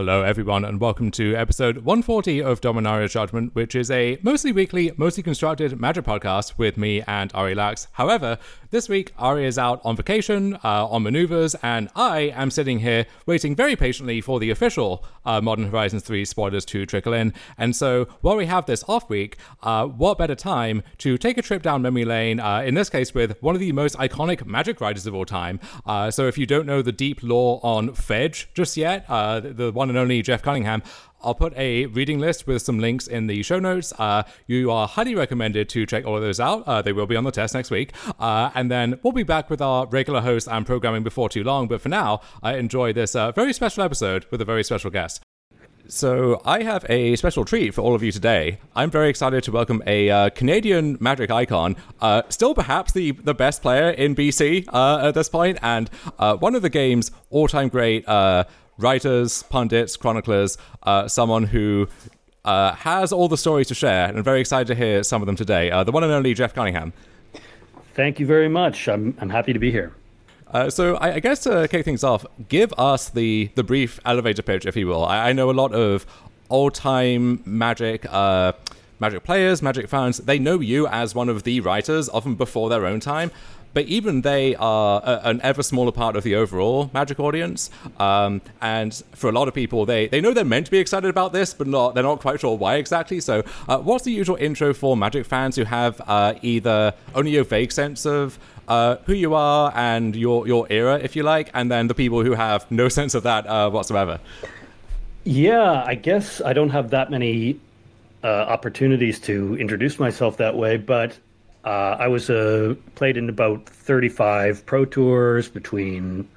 Hello, everyone, and welcome to episode 140 of Dominaria's Judgment, which is a mostly weekly, mostly constructed magic podcast with me and Ari Lax. However, this week, Ari is out on vacation, uh, on maneuvers, and I am sitting here waiting very patiently for the official uh, Modern Horizons 3 spoilers to trickle in. And so, while we have this off week, uh, what better time to take a trip down memory lane, uh, in this case with one of the most iconic magic writers of all time. Uh, so, if you don't know the deep lore on Ffej just yet, uh, the one and only Jeff Cunningham, I'll put a reading list with some links in the show notes. Uh, you are highly recommended to check all of those out. Uh, they will be on the test next week. Uh, and then we'll be back with our regular host and programming before too long. But for now, I enjoy this uh, very special episode with a very special guest. So, I have a special treat for all of you today. I'm very excited to welcome a uh, Canadian magic icon, uh, still perhaps the, the best player in BC uh, at this point, and uh, one of the game's all time great uh, writers, pundits, chroniclers, uh, someone who uh, has all the stories to share, and I'm very excited to hear some of them today. Uh, the one and only Jeff Cunningham. Thank you very much. I'm, I'm happy to be here. Uh, so I, I, guess to kick things off, give us the the brief elevator pitch, if you will. I, I know a lot of old time Magic. Uh, Magic players, Magic fans, they know you as one of the writers, often before their own time but even they are a, an ever smaller part of the overall Magic audience. Um, and for a lot of people, they, they know they're meant to be excited about this, but not they're not quite sure why exactly. So, uh, what's the usual intro for Magic fans who have uh, either only a vague sense of uh, who you are and your your era, if you like, and then the people who have no sense of that uh, whatsoever? Yeah, I guess I don't have that many uh, opportunities to introduce myself that way, but uh, I was uh, played in about 35 pro tours between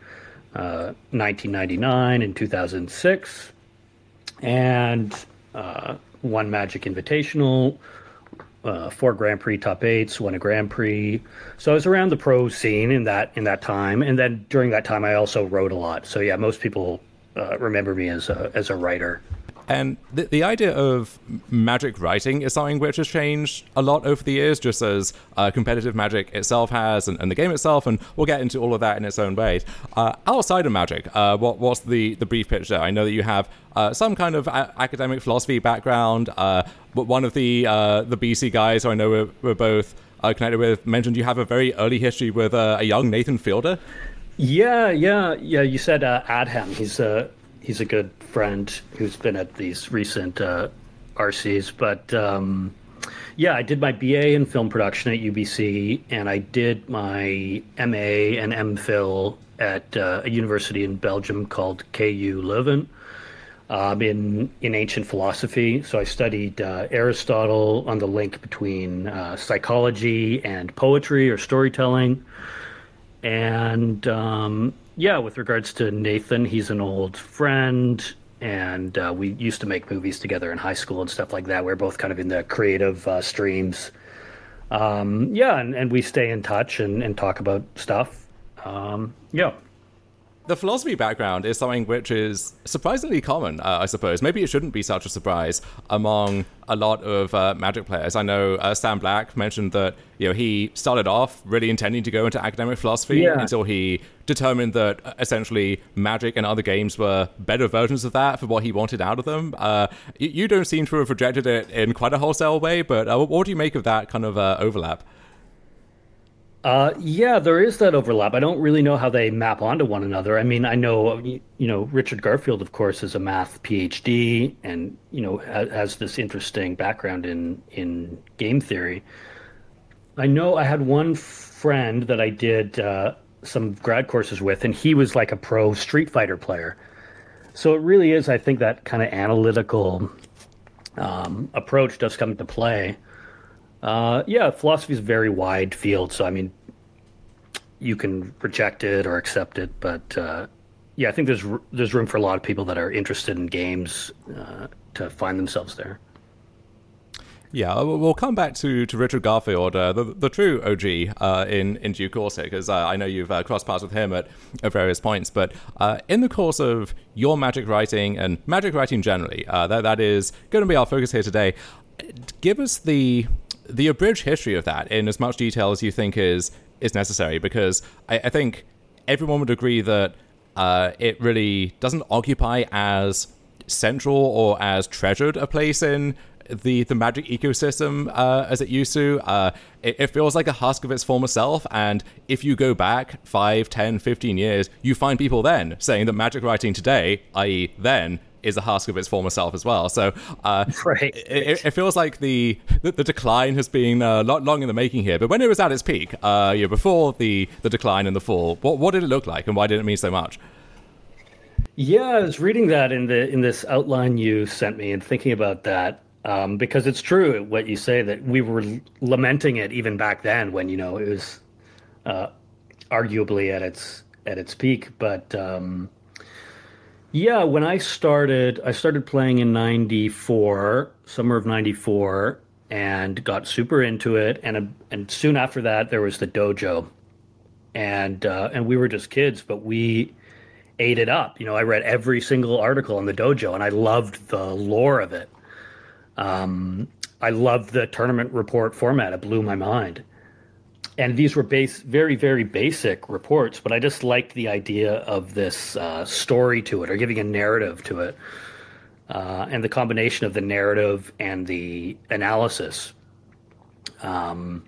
uh, 1999 and 2006, and uh, one Magic Invitational, uh, four Grand Prix top eights, won a Grand Prix. So I was around the pro scene in that in that time, and then during that time I also wrote a lot. So yeah, most people uh, remember me as a as a writer. And the, the idea of magic writing is something which has changed a lot over the years, just as uh, competitive magic itself has and, and, the game itself. And we'll get into all of that in its own way. Uh, outside of magic, uh, what, what's the, the brief picture? I know that you have uh, some kind of a- academic philosophy background. Uh, but one of the uh, the BC guys who I know we're, we're both connected with mentioned you have a very early history with a young Nathan Fielder. Yeah, yeah, yeah. You said Adham. He's he's a good friend who's been at these recent uh, RCs. But um, yeah, I did my BA in film production at UBC, and I did my MA and MPhil at uh, a university in Belgium called KU Leuven. Um, in in ancient philosophy, so I studied uh, Aristotle on the link between uh, psychology and poetry or storytelling, and um, yeah, with regards to Nathan, he's an old friend, and uh, we used to make movies together in high school and stuff like that. We are both kind of in the creative uh, streams. Um, yeah, and, and we stay in touch and, and talk about stuff. Um, yeah the philosophy background is something which is surprisingly common, uh, I suppose. Maybe it shouldn't be such a surprise among a lot of uh, Magic players. I know uh, Sam Black mentioned that you know he started off really intending to go into academic philosophy yeah. until he determined that uh, essentially Magic and other games were better versions of that for what he wanted out of them. Uh, you don't seem to have rejected it in quite a wholesale way, but uh, what do you make of that kind of overlap? Uh, yeah, there is that overlap. I don't really know how they map onto one another. I mean, I know you know Richard Garfield, of course, is a math PhD, and you know has this interesting background in in game theory. I know I had one friend that I did uh, some grad courses with, and he was like a pro Street Fighter player. So it really is, I think, that kind of analytical um, approach does come into play. Uh, yeah, philosophy is a very wide field, so I mean, you can reject it or accept it, but uh, yeah, I think there's there's room for a lot of people that are interested in games uh, to find themselves there. Yeah, we'll come back to, to Richard Garfield, uh, the, the true OG, uh, in, in due course here, because uh, I know you've uh, crossed paths with him at, at various points. But uh, in the course of your magic writing and magic writing generally, uh, that, that is going to be our focus here today. Give us the the abridged history of that in as much detail as you think is is necessary, because I, I think everyone would agree that uh, it really doesn't occupy as central or as treasured a place in the the magic ecosystem uh, as it used to. Uh, it, it, feels like a husk of its former self. And if you go back 5, 10, 15 years, you find people then saying that magic writing today, i.e., then, is a husk of its former self as well. So uh, right. it, it, feels like the the, the decline has been uh, lot long in the making here. But when it was at its peak, uh, yeah, before the, the decline and the fall, what, what did it look like and why did it mean so much? Yeah, I was reading that in the in this outline you sent me and thinking about that um, because it's true what you say that we were lamenting it even back then when you know it was uh, arguably at its at its peak. But um, yeah, when I started, I started playing in '94, summer of '94, and got super into it. And and soon after that, there was the dojo, and uh, and we were just kids, but we ate it up. You know, I read every single article on the dojo, and I loved the lore of it. Um, I loved the tournament report format. It blew my mind. And these were base, very, very basic reports, but I just liked the idea of this uh, story to it or giving a narrative to it. Uh, and the combination of the narrative and the analysis. Um,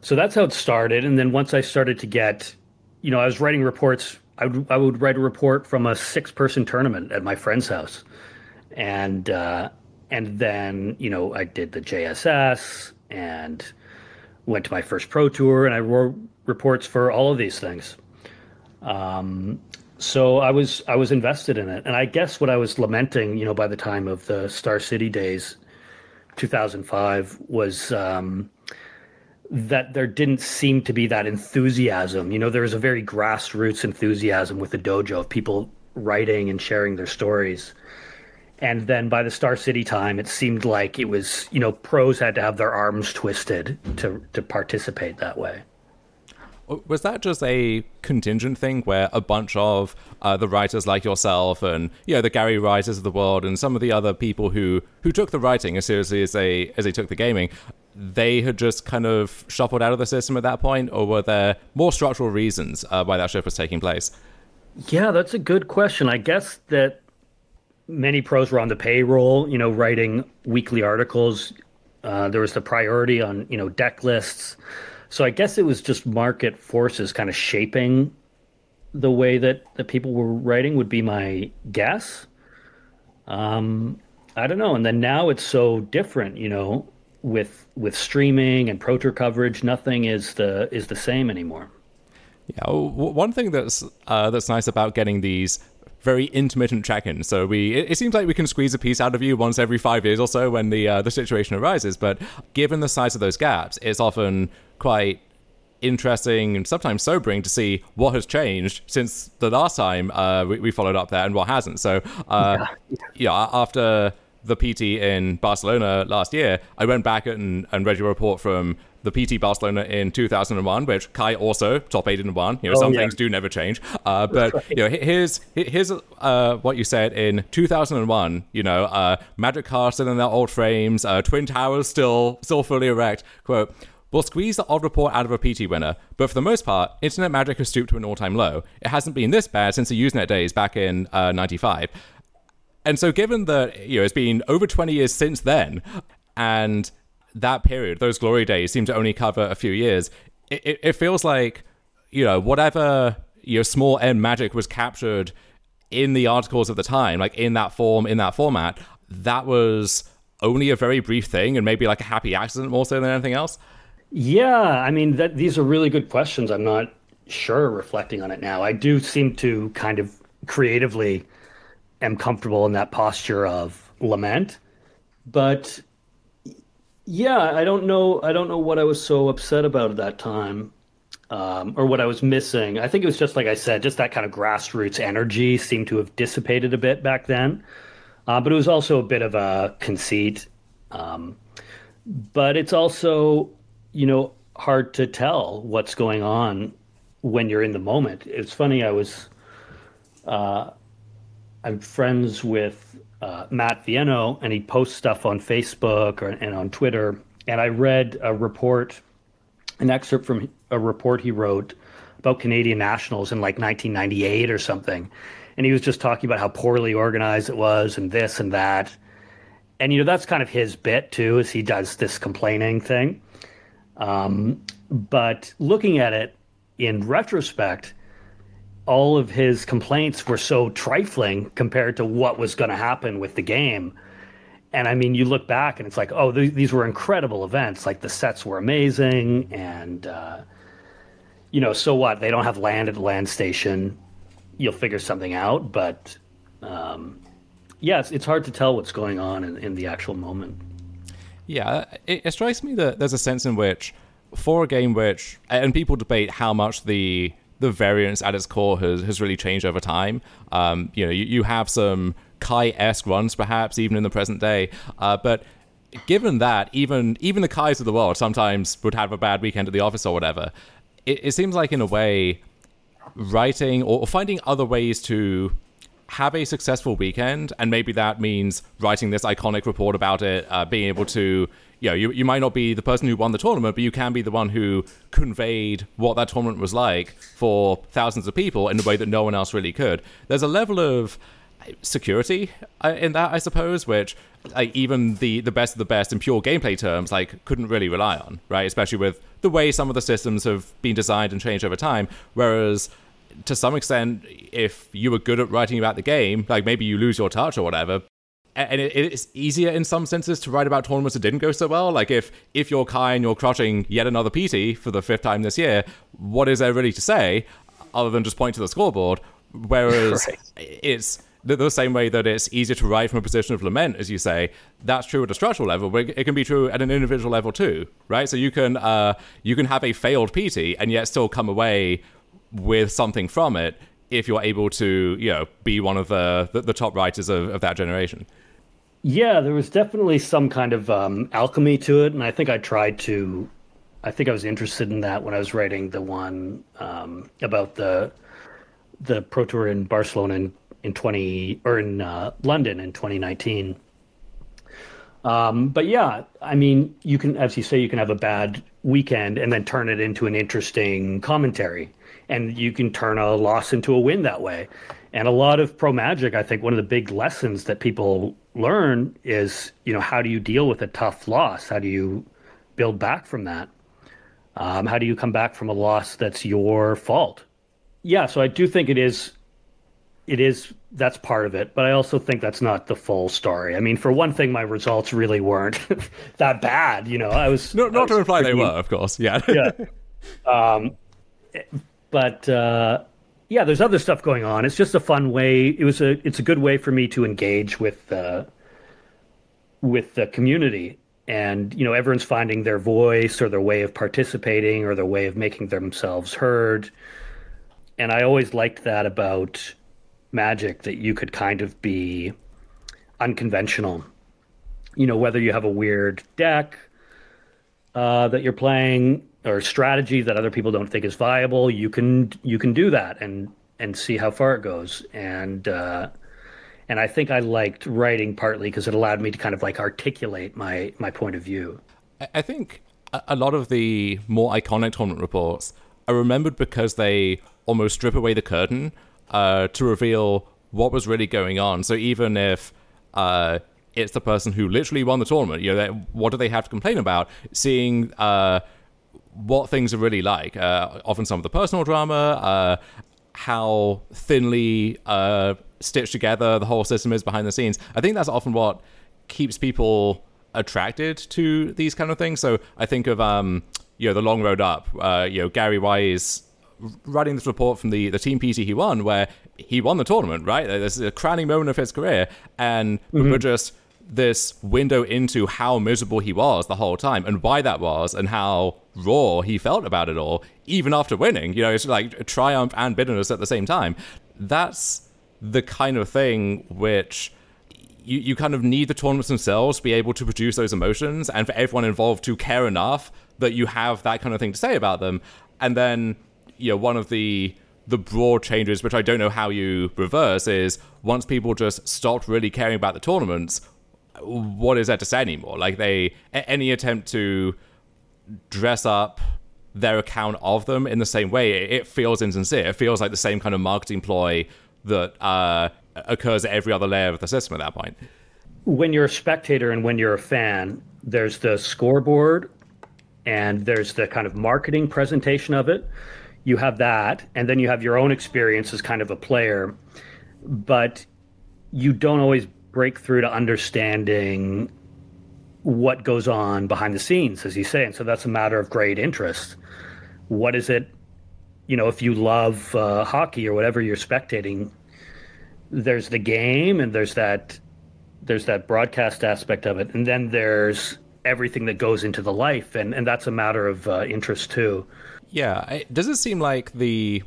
so that's how it started. And then once I started to get, you know, I was writing reports. I would, I would write a report from a six person tournament at my friend's house. And, uh, and then you know I did the JSS and went to my first pro tour, and I wrote reports for all of these things. Um, so I was I was invested in it, and I guess what I was lamenting, you know, by the time of the Star City days, 2005, was um, that there didn't seem to be that enthusiasm. You know, there was a very grassroots enthusiasm with the dojo of people writing and sharing their stories and then by the Star City time, it seemed like it was you know pros had to have their arms twisted to to participate that way. Was that just a contingent thing where a bunch of uh, the writers like yourself and you know the Gary writers of the world and some of the other people who who took the writing as seriously as they as they took the gaming, they had just kind of shuffled out of the system at that point, or were there more structural reasons uh, why that shift was taking place? Yeah, that's a good question. I guess that many pros were on the payroll, you know, writing weekly articles. Uh, there was the priority on, you know, deck lists. So I guess it was just market forces kind of shaping the way that the people were writing would be my guess. Um, I don't know. And then now it's so different, you know, with with streaming and pro tour coverage, nothing is the is the same anymore. Yeah, one thing that's uh, that's nice about getting these very intermittent check-ins. So we it, it, seems like we can squeeze a piece out of you once every five years or so when the uh, the situation arises. But given the size of those gaps, it's often quite interesting and sometimes sobering to see what has changed since the last time uh, we, we, followed up there and what hasn't. So uh, yeah. yeah, after the PT in Barcelona last year, I went back and, and read your report from the PT Barcelona in 2001, which Kai also top eight in one. You know, oh, some yeah. things do never change. Uh, but right. you know, here's here's uh, what you said in 2001. You know, uh, Magic cards still in their old frames, uh, Twin Towers still still fully erect. Quote. We'll squeeze the odd report out of a PT winner, but for the most part, internet magic has stooped to an all-time low. It hasn't been this bad since the Usenet days back in '95. Uh, and so, given that you know it's been over 20 years since then, and that period, those glory days, seem to only cover a few years. It, it, it feels like you know whatever your small n magic was captured in the articles of the time, like in that form, in that format. That was only a very brief thing, and maybe like a happy accident more so than anything else. Yeah, I mean, that, these are really good questions. I'm not sure reflecting on it now. I do seem to kind of creatively am comfortable in that posture of lament, but yeah, I don't know. I don't know what I was so upset about at that time, um, or what I was missing. I think it was just like I said, just that kind of grassroots energy seemed to have dissipated a bit back then. Uh, but it was also a bit of a conceit. Um, but it's also, you know, hard to tell what's going on when you're in the moment. It's funny. I was, uh, I'm friends with uh, Matt Vienneau, and he posts stuff on Facebook or, and on Twitter. And I read a report, an excerpt from a report he wrote about Canadian nationals in like 1998 or something. and he was just talking about how poorly organized it was and this and that. And you know that's kind of his bit too, is he does this complaining thing. Um, but looking at it in retrospect, all of his complaints were so trifling compared to what was going to happen with the game. And I mean, you look back and it's like, oh, th- these were incredible events. Like the sets were amazing, and uh, you know, so what? They don't have land at the land station. You'll figure something out, but um, yeah, it's, it's hard to tell what's going on in, in the actual moment. Yeah, it, it strikes me that there's a sense in which, for a game which, and people debate how much the the variance at its core has, has really changed over time. Um, you know, you, you have some Kai-esque runs, perhaps even in the present day, uh, but given that even even the Kais of the world sometimes would have a bad weekend at the office or whatever, it, it seems like in a way, writing or, or finding other ways to have a successful weekend, and maybe that means writing this iconic report about it, uh, being able to, you know, you, you might not be the person who won the tournament, but you can be the one who conveyed what that tournament was like for thousands of people in a way that no one else really could. There's a level of security uh, in that, I suppose, which like, even the, the best of the best in pure gameplay terms, like, couldn't really rely on, right? Especially with the way some of the systems have been designed and changed over time. Whereas to some extent, if you were good at writing about the game, like maybe you lose your touch or whatever. And it, it's easier in some senses to write about tournaments that didn't go so well. Like if if you're Kai and you're crushing yet another PT for the fifth time this year, what is there really to say other than just point to the scoreboard? Whereas right. it's the, same way that it's easier to write from a position of lament, as you say, that's true at a structural level, but it can be true at an individual level too, right? So you can uh, you can have a failed PT and yet still come away with something from it if you're able to, you know, be one of the the, the top writers of, of that generation. Yeah, there was definitely some kind of um, alchemy to it, and I think I tried to. I think I was interested in that when I was writing the one um, about the the Pro Tour in Barcelona in, in twenty or in uh, London in 2019. Um, but yeah, I mean, you can, as you say, you can have a bad weekend and then turn it into an interesting commentary and you can turn a loss into a win that way. And a lot of pro magic, I think one of the big lessons that people learn is, you know, how do you deal with a tough loss? How do you build back from that? Um, how do you come back from a loss that's your fault? Yeah, so I do think it is, it is that's part of it, but I also think that's not the full story. I mean, for one thing, my results really weren't that bad. You know, I was no, not to imply pretty, they were, of course. Yeah, yeah. Um, but uh, yeah, there's other stuff going on. It's just a fun way. It was a it's a good way for me to engage with uh, with the community, and you know everyone's finding their voice or their way of participating or their way of making themselves heard. And I always liked that about Magic that you could kind of be unconventional. You know, whether you have a weird deck uh, that you're playing or strategy that other people don't think is viable, you can you can do that and and see how far it goes. And uh, and I think I liked writing partly because it allowed me to kind of like articulate my my point of view. I think a lot of the more iconic tournament reports are remembered because they almost strip away the curtain uh, to reveal what was really going on. So even if uh, it's the person who literally won the tournament, you know, what do they have to complain about? Seeing uh, what things are really like. Uh, often some of the personal drama, uh, how thinly uh, stitched together the whole system is behind the scenes. I think that's often what keeps people attracted to these kind of things. So I think of um, you know the long road up. Uh, you know Gary Wise writing this report from the the team PT he won, where he won the tournament. Right, this is a crowning moment of his career, and mm-hmm. we're just this window into how miserable he was the whole time and why that was and how raw he felt about it all, even after winning. You know, it's like triumph and bitterness at the same time. That's the kind of thing which you, you kind of need the tournaments themselves to be able to produce those emotions and for everyone involved to care enough that you have that kind of thing to say about them. And then, you know, one of the the broad changes, which I don't know how you reverse, is once people just stopped really caring about the tournaments, what is there to say anymore? Like they any attempt to dress up their account of them in the same way, it feels insincere. It feels like the same kind of marketing ploy that uh, occurs at every other layer of the system at that point. When you're a spectator and when you're a fan, there's the scoreboard and there's the kind of marketing presentation of it. You have that, and then you have your own experience as kind of a player, but you don't always break through to understanding what goes on behind the scenes, as you say. And so that's a matter of great interest. What is it, you know, if you love uh, hockey or whatever you're spectating, there's the game and there's that there's that broadcast aspect of it and then there's everything that goes into the life and and that's a matter of uh, interest too yeah does it seem like the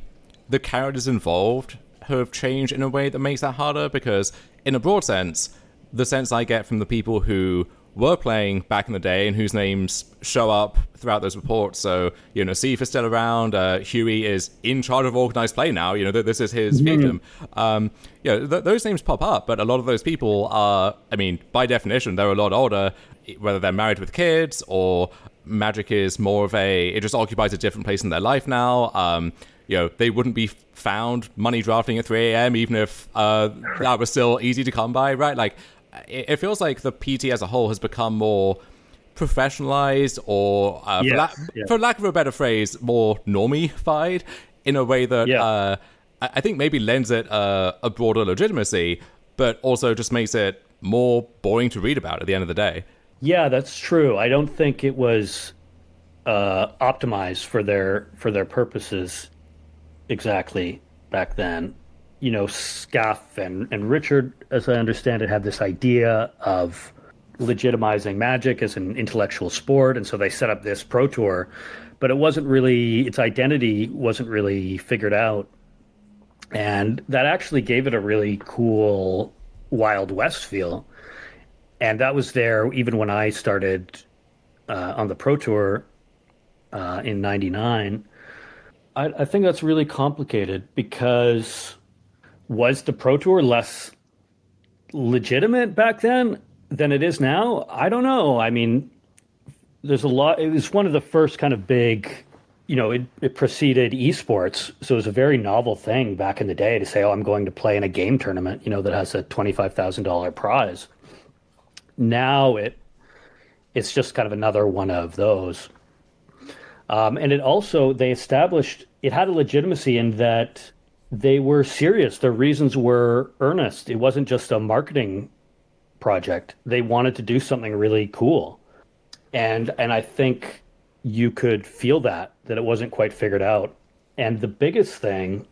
the characters involved have changed in a way that makes that harder because in a broad sense the sense i get from the people who were playing back in the day and whose names show up throughout those reports. So, you know, Steve is still around. Uh, Huey is in charge of organized play now. You know, that this is his mm Um, you know, th- those names pop up, but a lot of those people are, I mean, by definition, they're a lot older, whether they're married with kids or magic is more of a, it just occupies a different place in their life now. Um, you know, they wouldn't be found money drafting at 3 a.m. even if uh, that was still easy to come by, right? Like, it feels like the PT as a whole has become more professionalized or, uh, yes, for, la- yeah. for, lack of a better phrase, more normified in a way that yeah. uh, I think maybe lends it uh, a broader legitimacy, but also just makes it more boring to read about at the end of the day. Yeah, that's true. I don't think it was uh, optimized for their for their purposes exactly back then you know, Skaff and, and Richard, as I understand it, had this idea of legitimizing magic as an intellectual sport. And so they set up this pro tour, but it wasn't really, its identity wasn't really figured out. And that actually gave it a really cool Wild West feel. And that was there even when I started uh, on the pro tour uh, in 99. I, I think that's really complicated because was the Pro Tour less legitimate back then than it is now? I don't know. I mean, there's a lot. It was one of the first kind of big, you know, it, it preceded esports. So it was a very novel thing back in the day to say, oh, I'm going to play in a game tournament, you know, that has a $25,000 prize. Now it, it's just kind of another one of those. Um, and it also, they established, it had a legitimacy in that they were serious. Their reasons were earnest. It wasn't just a marketing project. They wanted to do something really cool. And and I think you could feel that that it wasn't quite figured out. And the biggest thing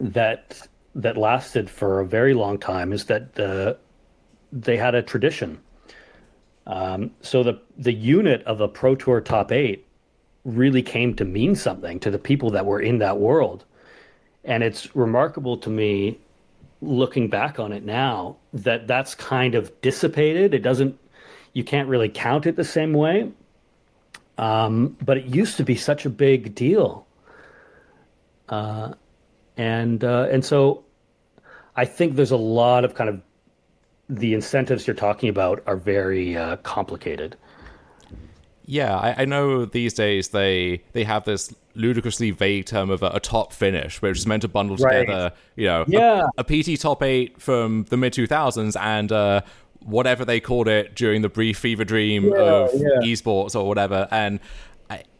that that lasted for a very long time is that the they had a tradition. Um, so the the unit of a Pro Tour top eight really came to mean something to the people that were in that world. And it's remarkable to me looking back on it now that that's kind of dissipated. It doesn't, you can't really count it the same way. Um, but it used to be such a big deal. Uh, and, uh, and so I think there's a lot of kind of the incentives you're talking about are very uh, complicated. Yeah, I, I, know these days they they have this ludicrously vague term of a, a top finish, which is meant to bundle right. together, you know, yeah. a, a, PT top eight from the mid two thousands and uh, whatever they called it during the brief fever dream yeah, of yeah. esports or whatever, and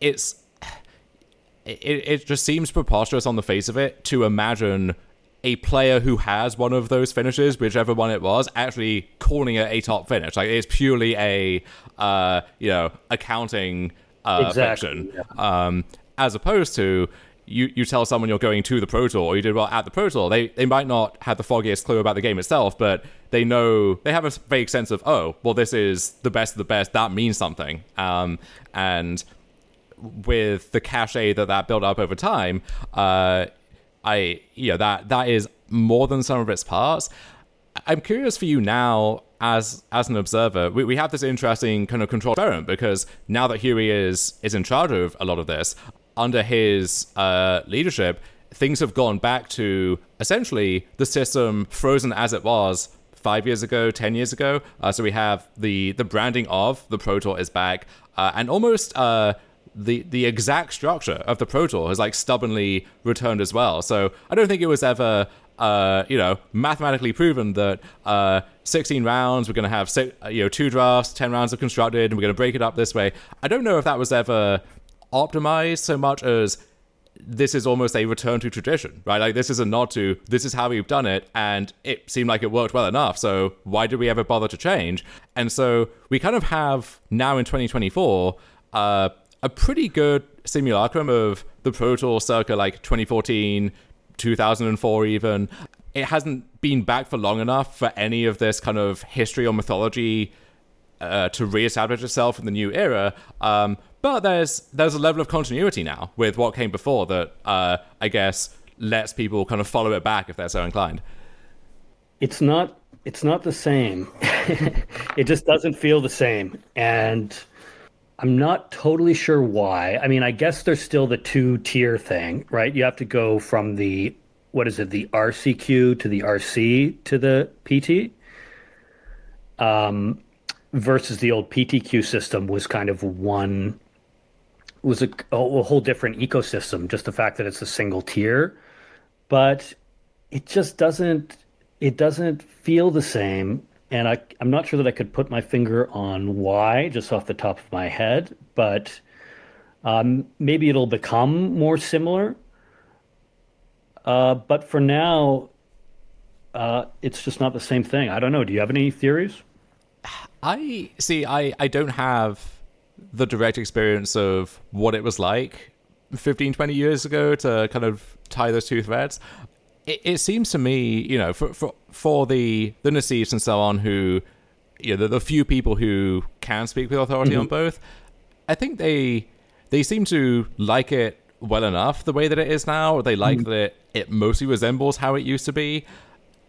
it's it, it just seems preposterous on the face of it to imagine a player who has one of those finishes, whichever one it was, actually calling it a top finish. Like it's purely a uh, you know accounting uh, exactly, fiction, yeah. um, as opposed to you, you tell someone you're going to the Pro Tour or you did well at the Pro Tour, they, they might not have the foggiest clue about the game itself, but they know, they have a vague sense of, oh, well, this is the best of the best. That means something. Um, and with the cachet that that built up over time, uh, I you know that that is more than some of its parts. I'm curious for you now as as an observer. We, we have this interesting kind of control experiment because now that Huey is is in charge of a lot of this under his uh, leadership, things have gone back to essentially the system frozen as it was five years ago, ten years ago. Uh, so we have the the branding of the Pro Tour is back, uh, and almost uh, the the exact structure of the Pro has like stubbornly returned as well. So I don't think it was ever uh, you know, mathematically proven that uh, 16 rounds, we're going to have six, uh, you know two drafts, 10 rounds of constructed, and we're going to break it up this way. I don't know if that was ever optimized so much as this is almost a return to tradition, right? Like this is a nod to this is how we've done it, and it seemed like it worked well enough. So why did we ever bother to change? And so we kind of have now in 2024 uh, a pretty good simulacrum of the Pro Tour circa like 2014, 2004, even. It hasn't been back for long enough for any of this kind of history or mythology uh, to reestablish itself in the new era. Um, but there's there's a level of continuity now with what came before that uh, I guess lets people kind of follow it back if they're so inclined. It's not it's not the same. it just doesn't feel the same, and I'm not totally sure why. I mean, I guess there's still the two tier thing, right? You have to go from the what is it, the RCQ to the RC to the PT. Um, versus the old PTQ system was kind of one was a, a whole different ecosystem. Just the fact that it's a single tier, but it just doesn't it doesn't feel the same. And I, I'm not sure that I could put my finger on why, just off the top of my head. But um, maybe it'll become more similar. Uh, but for now, uh, it's just not the same thing. I don't know. Do you have any theories? I see. I I don't have the direct experience of what it was like 15, 20 years ago to kind of tie those two threads. It, it seems to me, you know, for for, for the the Nassifs and so on who, you know, the, the few people who can speak with authority mm-hmm. on both, I think they they seem to like it well enough the way that it is now. They like mm-hmm. that it, it mostly resembles how it used to be.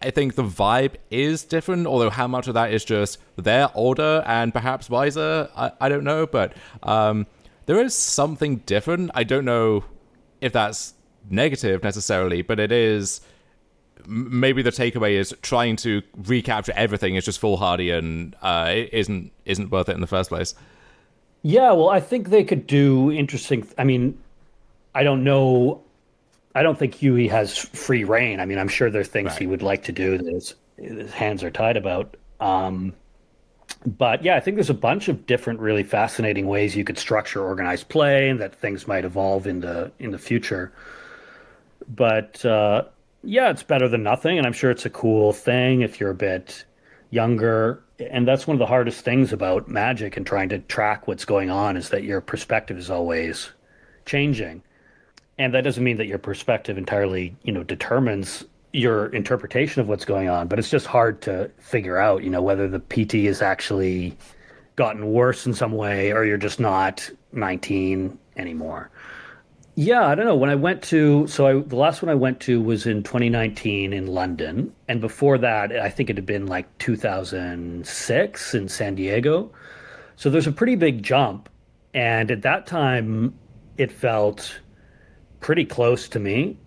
I think the vibe is different, although how much of that is just they're older and perhaps wiser, I, I don't know. But um, there is something different. I don't know if that's negative necessarily, but it is. Maybe the takeaway is trying to recapture everything is just foolhardy and uh, it isn't isn't worth it in the first place. Yeah, well, I think they could do interesting. I mean, I don't know I don't think Huey has free reign. I mean, I'm sure there are things right. he would like to do that his, his hands are tied about. Um, but yeah, I think there's a bunch of different, really fascinating ways you could structure organized play, and that things might evolve in the in the future. But uh, yeah, it's better than nothing, and I'm sure it's a cool thing if you're a bit younger. And that's one of the hardest things about Magic and trying to track what's going on is that your perspective is always changing and that doesn't mean that your perspective entirely you know determines your interpretation of what's going on but it's just hard to figure out you know whether the pt has actually gotten worse in some way or you're just not 19 anymore yeah i don't know when i went to so I, the last one i went to was in 2019 in london and before that i think it had been like 2006 in san diego so there's a pretty big jump and at that time it felt pretty close to me.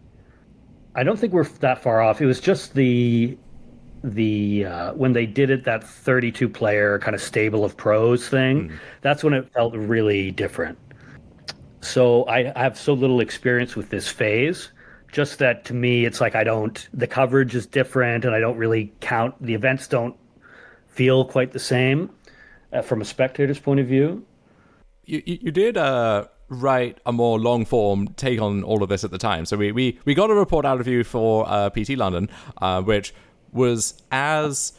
I don't think we're that far off. It was just the the uh, when they did it that 32 player kind of stable of pros thing. Mm. That's when it felt really different. So I, I have so little experience with this phase. Just that to me, it's like I don't. The coverage is different, and I don't really count. The events don't feel quite the same uh, from a spectator's point of view. You you did uh write a more long form take on all of this at the time. So we we, we got a report out of you for uh, PT London, uh, which was as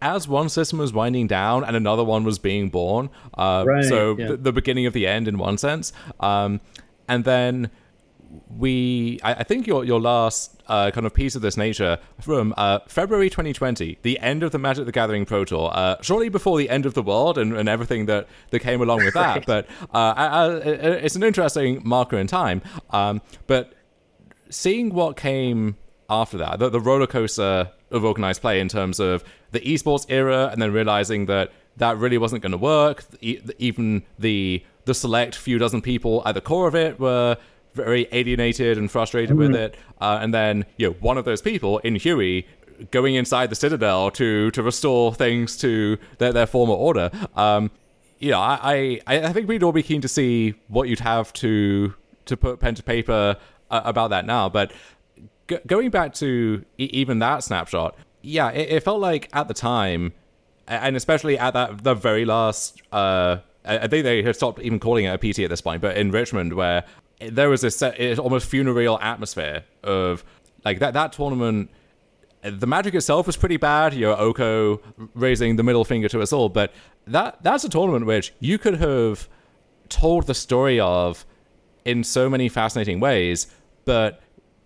as one system was winding down and another one was being born. Uh, right, so yeah. the, the, beginning of the end in one sense. Um, and then we I, I, think your your last uh, kind of piece of this nature from uh, February 2020, the end of the Magic the Gathering Pro Tour, uh, shortly before the end of the world and, and everything that, that came along with that. But uh, it's an interesting marker in time. Um, but seeing what came after that, the, the roller coaster of organized play in terms of the esports era, and then realizing that that really wasn't going to work. Even the the select few dozen people at the core of it were very alienated and frustrated mm. with it. Uh, and then, you know, one of those people in Huey going inside the Citadel to to restore things to their, their former order. Um, you know, I, I, I think we'd all be keen to see what you'd have to to put pen to paper uh, about that now. But going back to e- even that snapshot, yeah, it, it, felt like at the time, and especially at that the very last. Uh, I think they had stopped even calling it a PT at this point, but in Richmond, where there was this almost funereal atmosphere of like that that tournament the magic itself was pretty bad. You know, Oko raising the middle finger to us all, but that that's a tournament which you could have told the story of in so many fascinating ways, but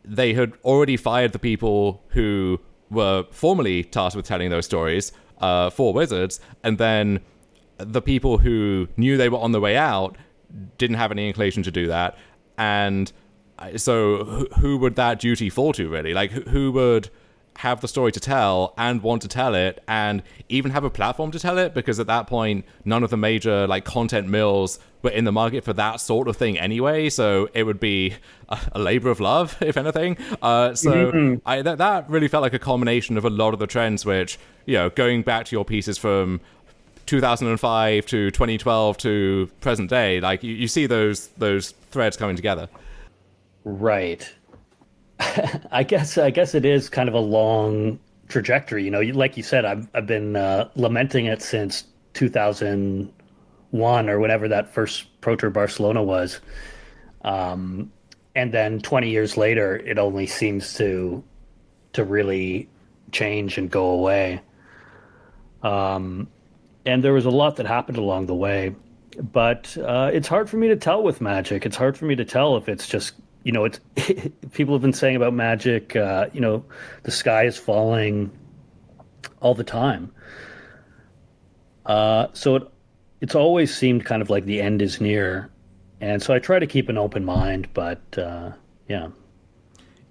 they had already fired the people who were formerly tasked with telling those stories uh, for Wizards, and then the people who knew they were on the way out didn't have any inclination to do that, and uh, so who would that duty fall to really? Like who would have the story to tell and want to tell it and even have a platform to tell it because at that point none of the major like content mills were in the market for that sort of thing anyway. So it would be a, a labor of love if anything. Uh, so mm-hmm. I, that, that really felt like a combination of a lot of the trends which you know going back to your pieces from 2005 to 2012 to present day like you, you see those those threads coming together. Right I guess I guess it is kind of a long trajectory. You know, like you said, I've I've been uh, lamenting it since 2001 or whenever that first Pro Tour Barcelona was, um, and then 20 years later, it only seems to to really change and go away. Um, and there was a lot that happened along the way, but uh, it's hard for me to tell with Magic. It's hard for me to tell if it's just you know, it's people have been saying about Magic. Uh, you know, the sky is falling all the time. Uh, so it it's always seemed kind of like the end is near, and so I try to keep an open mind. But uh, yeah,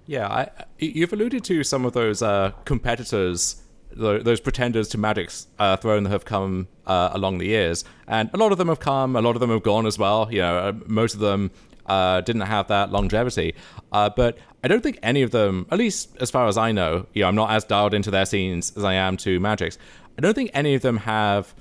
yeah, I, you've alluded to some of those uh, competitors. Those pretenders to Magic's uh, throne that have come uh, along the years, and a lot of them have come, a lot of them have gone as well. You know, uh, most of them uh, didn't have that longevity. Uh, but I don't think any of them, at least as far as I know, you know, I'm not as dialed into their scenes as I am to Magic's. I don't think any of them have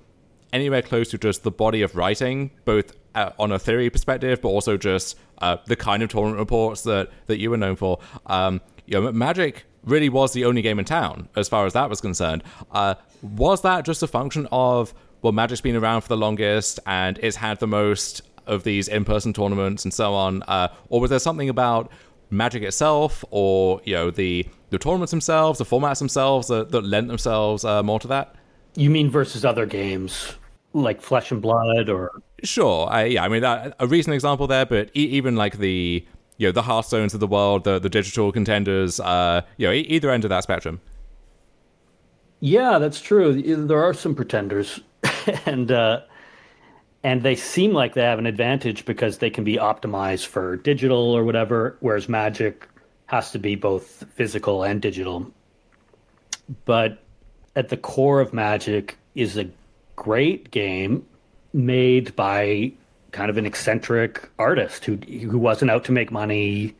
anywhere close to just the body of writing, both uh, on a theory perspective, but also just uh, the kind of tournament reports that that you were known for. Um, you know, Magic really was the only game in town as far as that was concerned. Uh, was that just a function of well, Magic's been around for the longest and it's had the most of these in-person tournaments and so on, uh, or was there something about Magic itself, or you know the the tournaments themselves, the formats themselves that, that lent themselves uh, more to that? You mean versus other games like Flesh and Blood, or sure, I, yeah, I mean that, a recent example there, but e- even like the you know the Hearthstones of the world, the the digital contenders, uh, you know, e- either end of that spectrum. Yeah, that's true. There are some pretenders, and uh, and they seem like they have an advantage because they can be optimized for digital or whatever, whereas Magic has to be both physical and digital. But at the core of Magic is a great game made by kind of an eccentric artist who who wasn't out to make money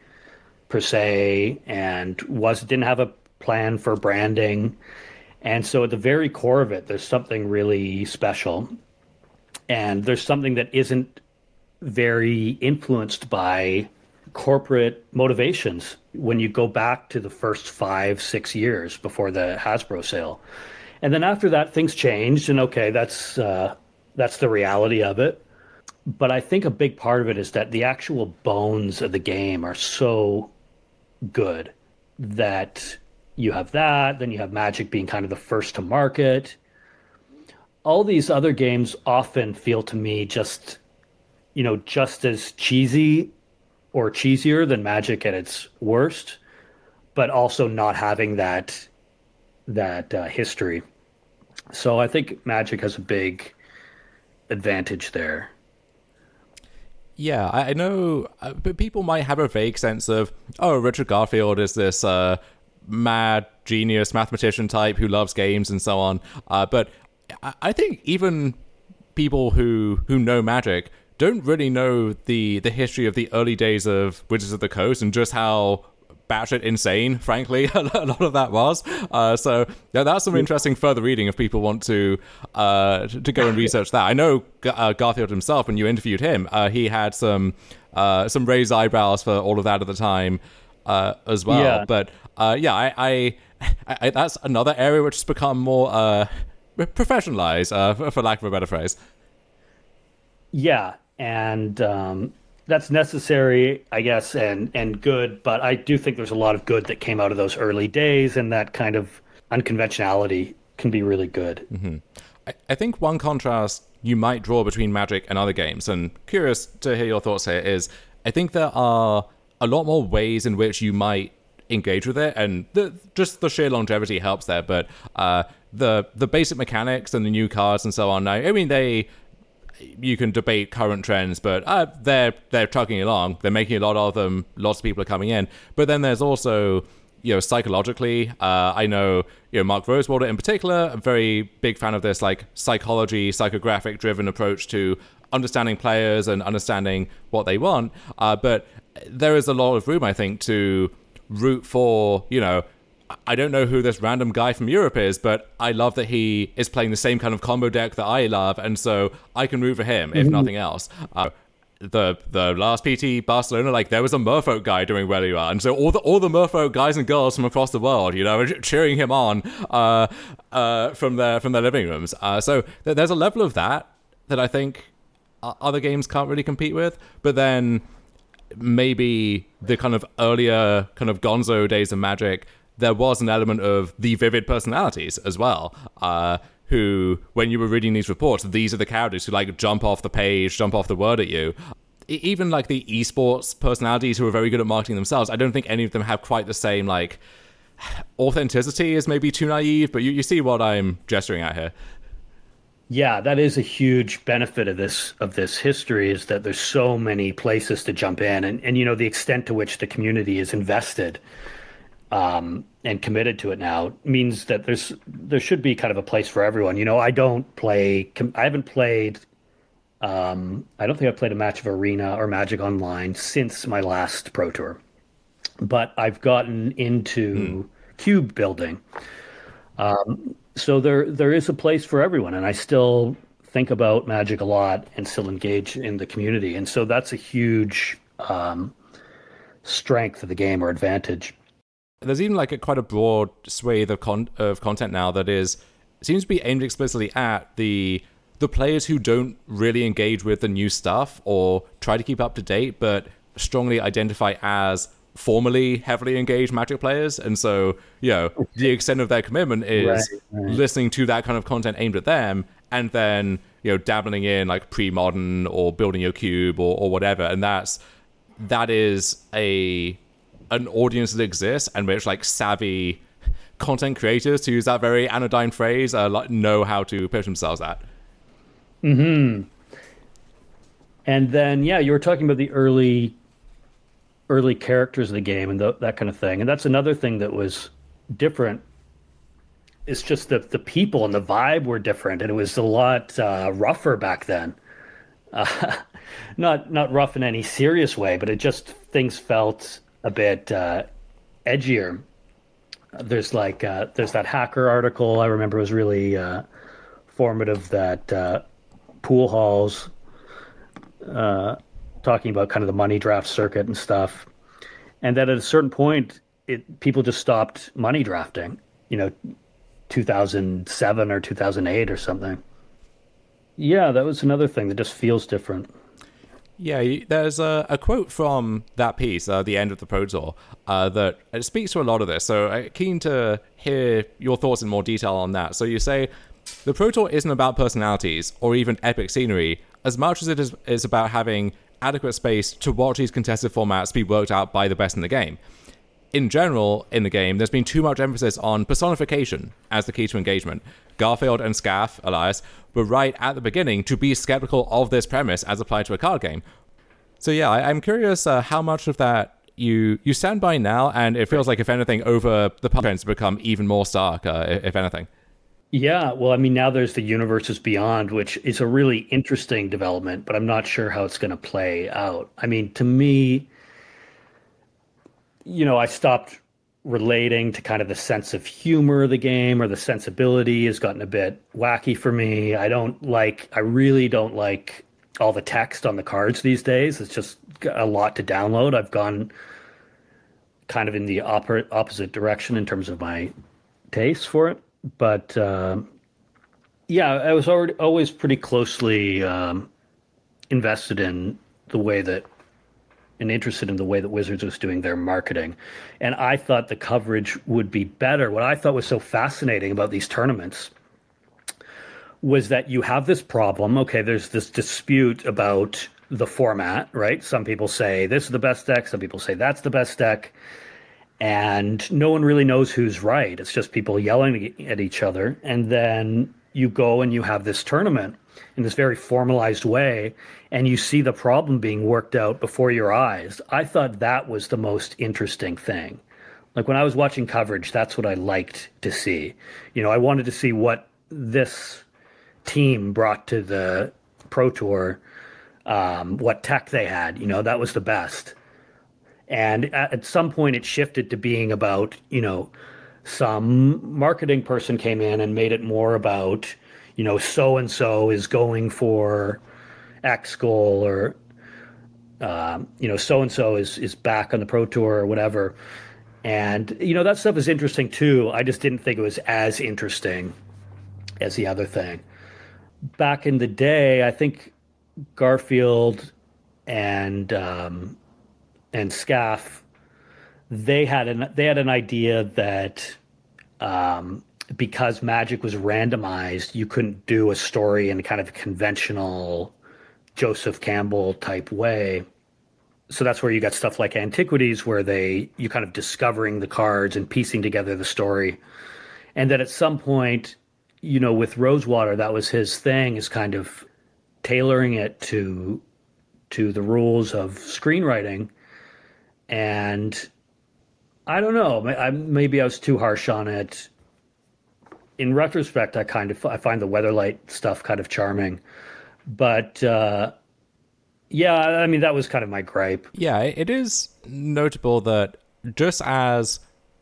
per se and was didn't have a plan for branding. And so at the very core of it, there's something really special and there's something that isn't very influenced by corporate motivations when you go back to the first five six years before the hasbro sale. And then after that things changed and okay that's uh, that's the reality of it. But i think a big part of it is that the actual bones of the game are so good that you have that then you have magic being kind of the first to market all these other games often feel to me just you know just as cheesy or cheesier than magic at its worst but also not having that that uh, history. So i think magic has a big advantage there. Yeah i know uh, but people might have a vague sense of oh richard garfield is this uh, mad genius mathematician type who loves games and so on. Uh, but I think even people who who know magic don't really know the the history of the early days of Wizards of the Coast and just how batshit insane, frankly, a lot of that was. Uh, so yeah, that's some interesting further reading if people want to uh, to go and research that. I know uh, Garfield himself, when you interviewed him, uh, he had some uh, some raised eyebrows for all of that at the time. uh, as well. Yeah. But uh, yeah, I, I, I, that's another area which has become more professionalized, uh, for, for lack of a better phrase. Yeah, and um, that's necessary, I guess, and and good. But I do think there's a lot of good that came out of those early days, and that kind of unconventionality can be really good. Mm-hmm. I, I think one contrast you might draw between Magic and other games, and curious to hear your thoughts here, is I think there are a lot more ways in which you might engage with it, and the, just the sheer longevity helps there. But uh, the the basic mechanics and the new cards and so on, Now, I mean they you can debate current trends, but uh, they're they're trucking along. They're making a lot of them. Lots of people are coming in. But then there's also you know psychologically. Uh, I know you know Mark Rosewater in particular. a very big fan of this like psychology, psychographic driven approach to understanding players and understanding what they want. Uh, but there is a lot of room, I think, to root for you know I don't know who this random guy from Europe is, but I love that he is playing the same kind of combo deck that I love, and so I can root for him if mm-hmm. nothing else. Uh, the the last PT Barcelona, like there was a Merfolk guy doing well, and so all the all the Merfolk guys and girls from across the world, you know, cheering him on uh, uh, from their from their living rooms. Uh, so th- there's a level of that that I think other games can't really compete with, but then maybe the kind of earlier kind of Gonzo days of Magic there was an element of the vivid personalities as well. Uh, who, when you were reading these reports, these are the characters who like jump off the page, jump off the word at you. Even like the esports personalities who are very good at marketing themselves, I don't think any of them have quite the same like authenticity is maybe too naive, but you, you see what I'm gesturing at here. Yeah, that is a huge benefit of this of this history is that there's so many places to jump in and, and you know the extent to which the community is invested um, and committed to it now means that there's there should be kind of a place for everyone. You know, I don't play. I haven't played. Um, I don't think I've played a match of Arena or Magic Online since my last Pro Tour, but I've gotten into mm. cube building. Um, so there there is a place for everyone, and I still think about Magic a lot and still engage in the community, and so that's a huge um, strength of the game or advantage there's even like a quite a broad swathe of con- of content now that is seems to be aimed explicitly at the the players who don't really engage with the new stuff or try to keep up to date, but strongly identify as formerly heavily engaged Magic players, and so you know the extent of their commitment is right, right. listening to that kind of content aimed at them, and then you know dabbling in like pre-modern or building your cube or, or whatever, and that's that is a an audience that exists and which like savvy content creators, to use that very anodyne phrase, uh, like, know how to pitch themselves at. Hmm. And then, yeah, you were talking about the early, early characters of the game and the, that kind of thing, and that's another thing that was different. It's just that the people and the vibe were different, and it was a lot uh, rougher back then. Uh, not not rough in any serious way, but it just things felt a bit uh, edgier. There's like uh, there's that hacker article I remember was really uh, formative that uh, pool halls uh, talking about kind of the money draft circuit and stuff, and that at a certain point it people just stopped money drafting. You know, 2007 or 2008 or something. Yeah, that was another thing that just feels different. Yeah, there's a, a quote from that piece, uh, the end of the Pro Tour, uh, that it speaks to a lot of this. So I'm keen to hear your thoughts in more detail on that. So you say the Pro Tour isn't about personalities or even epic scenery as much as it is, is about having adequate space to watch these contested formats be worked out by the best in the game. In general, in the game, there's been too much emphasis on personification as the key to engagement. Garfield and Skaff, Elias, were right at the beginning to be skeptical of this premise as applied to a card game. So yeah, I, am curious uh, how much of that you you stand by now, and it feels like if anything, over the past trends become even more stark, uh, if anything. Yeah, well, I mean, now there's the universes beyond, which is a really interesting development, but I'm not sure how it's going to play out. I mean, to me, you know, I stopped relating to kind of the sense of humor of the game or the sensibility has gotten a bit wacky for me. I don't like, I really don't like all the text on the cards these days. It's just a lot to download. I've gone kind of in the opposite opposite direction in terms of my taste for it. But uh, yeah, I was already always pretty closely um, invested in the way that and interested in the way that Wizards was doing their marketing. And I thought the coverage would be better. What I thought was so fascinating about these tournaments was that you have this problem. Okay, there's this dispute about the format, right? Some people say this is the best deck, some people say that's the best deck. And no one really knows who's right. It's just people yelling at each other. And then you go and you have this tournament in this very formalized way and you see the problem being worked out before your eyes. I thought that was the most interesting thing. Like when I was watching coverage, that's what I liked to see. You know, I wanted to see what this team brought to the Pro Tour, um, what tech they had. You know, that was the best. And at, at some point, it shifted to being about, you know, some marketing person came in and made it more about, you know, so and so is going for X goal or, um, you know, so and so is is back on the pro tour or whatever. And you know that stuff is interesting too. I just didn't think it was as interesting as the other thing back in the day, I think Garfield and um, and Skaff they had an they had an idea that um, because magic was randomized, you couldn't do a story in kind of conventional Joseph Campbell type way. So that's where you got stuff like Antiquities, where they you kind of discovering the cards and piecing together the story, and then at some point you know, with Rosewater, that was his thing, is kind of tailoring it to to the rules of screenwriting. And I don't know, I, maybe I was too harsh on it. In retrospect, I kind of I find the Weatherlight stuff kind of charming, but uh, yeah, I mean that was kind of my gripe. Yeah, it is notable that just as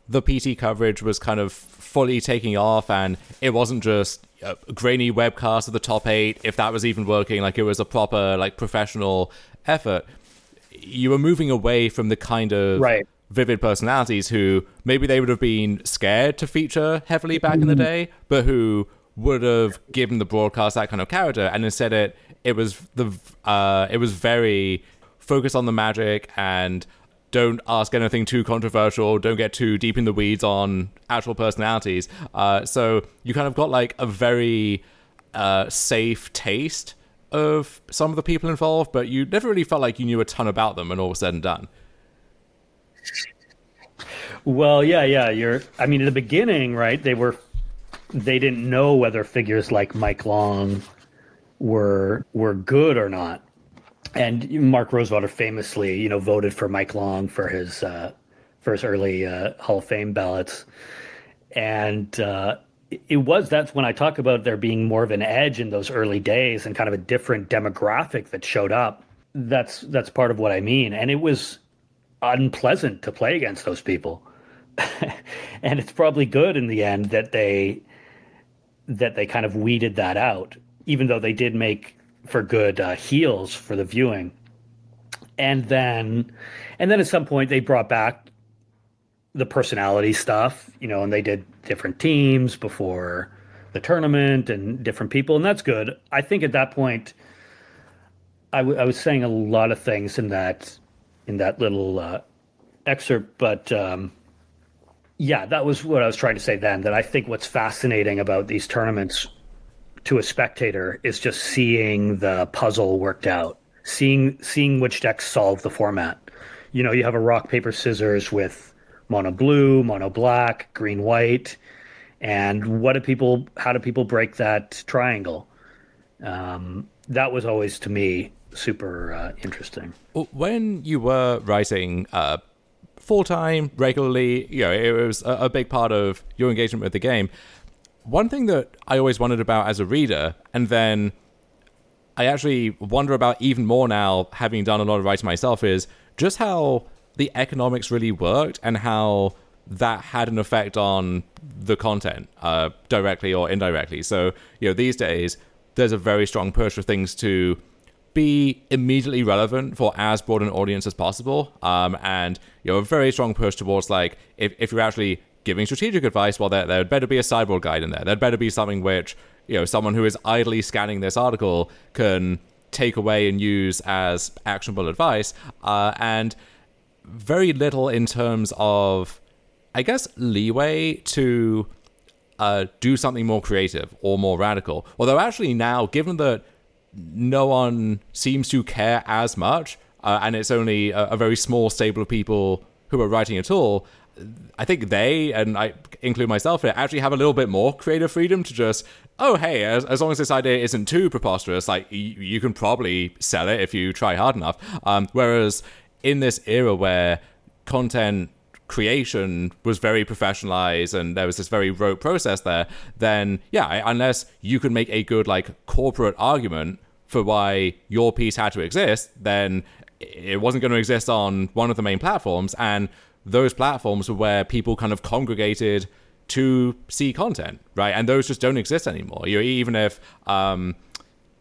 the PT coverage was kind of fully taking off, and it wasn't just a grainy webcast of the top eight. If that was even working, like it was a proper, like professional effort. You were moving away from the kind of right. Vivid personalities who maybe they would have been scared to feature heavily back in the mm-hmm. day, but who would have given the broadcast that kind of character, and instead it it was the uh, it was very focused on the magic and don't ask anything too controversial, don't get too deep in the weeds on actual personalities. Uh, so you kind of got like a very uh, safe taste of some of the people involved, but you never really felt like you knew a ton about them when all was said and done. Well, yeah, yeah. You're. I mean, in the beginning, right? They were. They didn't know whether figures like Mike Long were were good or not and Mark Rosewater famously, you know, voted for Mike Long for his uh, for his early uh, Hall of Fame ballots, and uh, it was that's when I talk about there being more of an edge in those early days and kind of a different demographic that showed up. That's that's part of what I mean, and it was unpleasant to play against those people, and it's probably good in the end that they that they kind of weeded that out, even though they did make for good uh, heels for the viewing. And then, and then at some point they brought back the personality stuff, you know, and they did different teams before the tournament and different people, and that's good. I think at that point, I, w- I was saying a lot of things in that in that little uh, excerpt, but um, yeah, that was what I was trying to say then. That I think what's fascinating about these tournaments to a spectator is just seeing the puzzle worked out, seeing seeing which decks solve the format. You know, you have a rock paper scissors with mono blue, mono black, green white, and what do people? How do people break that triangle? Um, that was always to me super uh, interesting. When you were writing uh, full time, regularly, you know, it was a, a big part of your engagement with the game one thing that I always wondered about as a reader, and then I actually wonder about even more now, having done a lot of writing myself, is just how the economics really worked and how that had an effect on the content, uh, directly or indirectly. So, you know, these days, there's a very strong push for things to be immediately relevant for as broad an audience as possible. Um, and you know, a very strong push towards like if, if you're actually giving strategic advice, well, there there better be a sideboard guide in there. There'd better be something which you know someone who is idly scanning this article can take away and use as actionable advice. Uh, and very little in terms of, I guess, leeway to uh, do something more creative or more radical. Although actually now, given that no one seems to care as much, uh, and it's only a, a, very small stable of people who are writing at all. I think they, and I include myself here, actually have a little bit more creative freedom to just, oh, hey, as, as long as this idea isn't too preposterous, like, y- you can probably sell it if you try hard enough. Um, whereas in this era where content creation was very professionalized and there was this very rote process there, then yeah, unless you could make a good like corporate argument for why your piece had to exist, then it wasn't going to exist on one of the main platforms. And those platforms were where people kind of congregated to see content, right? And those just don't exist anymore. You even if um,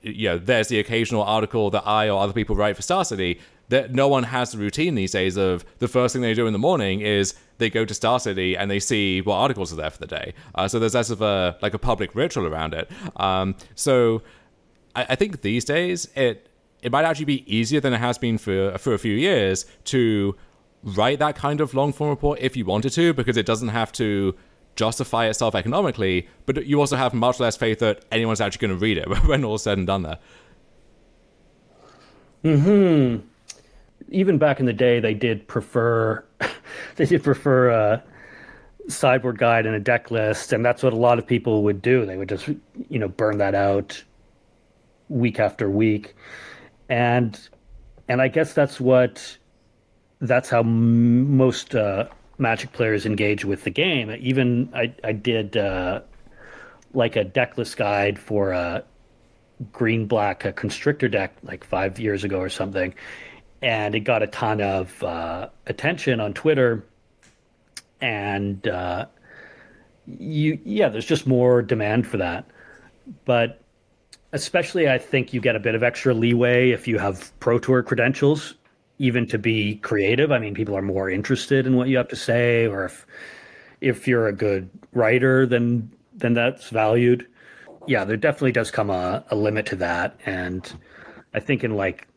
you know, there's the occasional article that I or other people write for Star City, that no one has the routine these days of the first thing they do in the morning is they go to Star City and they see what articles are there for the day. Uh, so there's less of a like a public ritual around it. Um, so I, I, think these days it it might actually be easier than it has been for for a few years to write that kind of long form report if you wanted to because it doesn't have to justify itself economically, but you also have much less faith that anyone's actually going to read it when all's said and done there. Hmm even back in the day, they did prefer they did prefer a sideboard guide and a deck list, and that's what a lot of people would do. They would just you know burn that out week after week, and and I guess that's what that's how m- most uh, Magic players engage with the game. Even I I did uh, like a deck list guide for a green black a constrictor deck like five years ago or something and it got a ton of uh, attention on Twitter. And uh, you, yeah, there's just more demand for that. But especially, I think you get a bit of extra leeway if you have Pro Tour credentials, even to be creative. I mean, people are more interested in what you have to say, or if if you're a good writer, then then that's valued. Yeah, there definitely does come a, a limit to that, and I think in like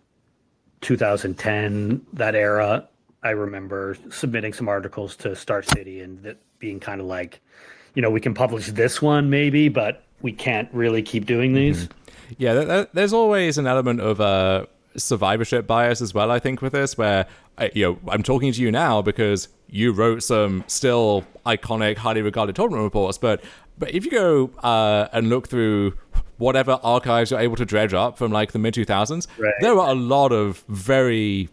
2010, that era, I remember submitting some articles to Star City and that being kind of like, you know, we can publish this one maybe, but we can't really keep doing these. Mm-hmm. Yeah, there's always an element of uh, survivorship bias as well. I think with this, where I, you know, I'm talking to you now because you wrote some still iconic, highly regarded tournament reports, but but if you go uh, and look through whatever archives you're able to dredge up from like the mid 2000s, right. there were a lot of very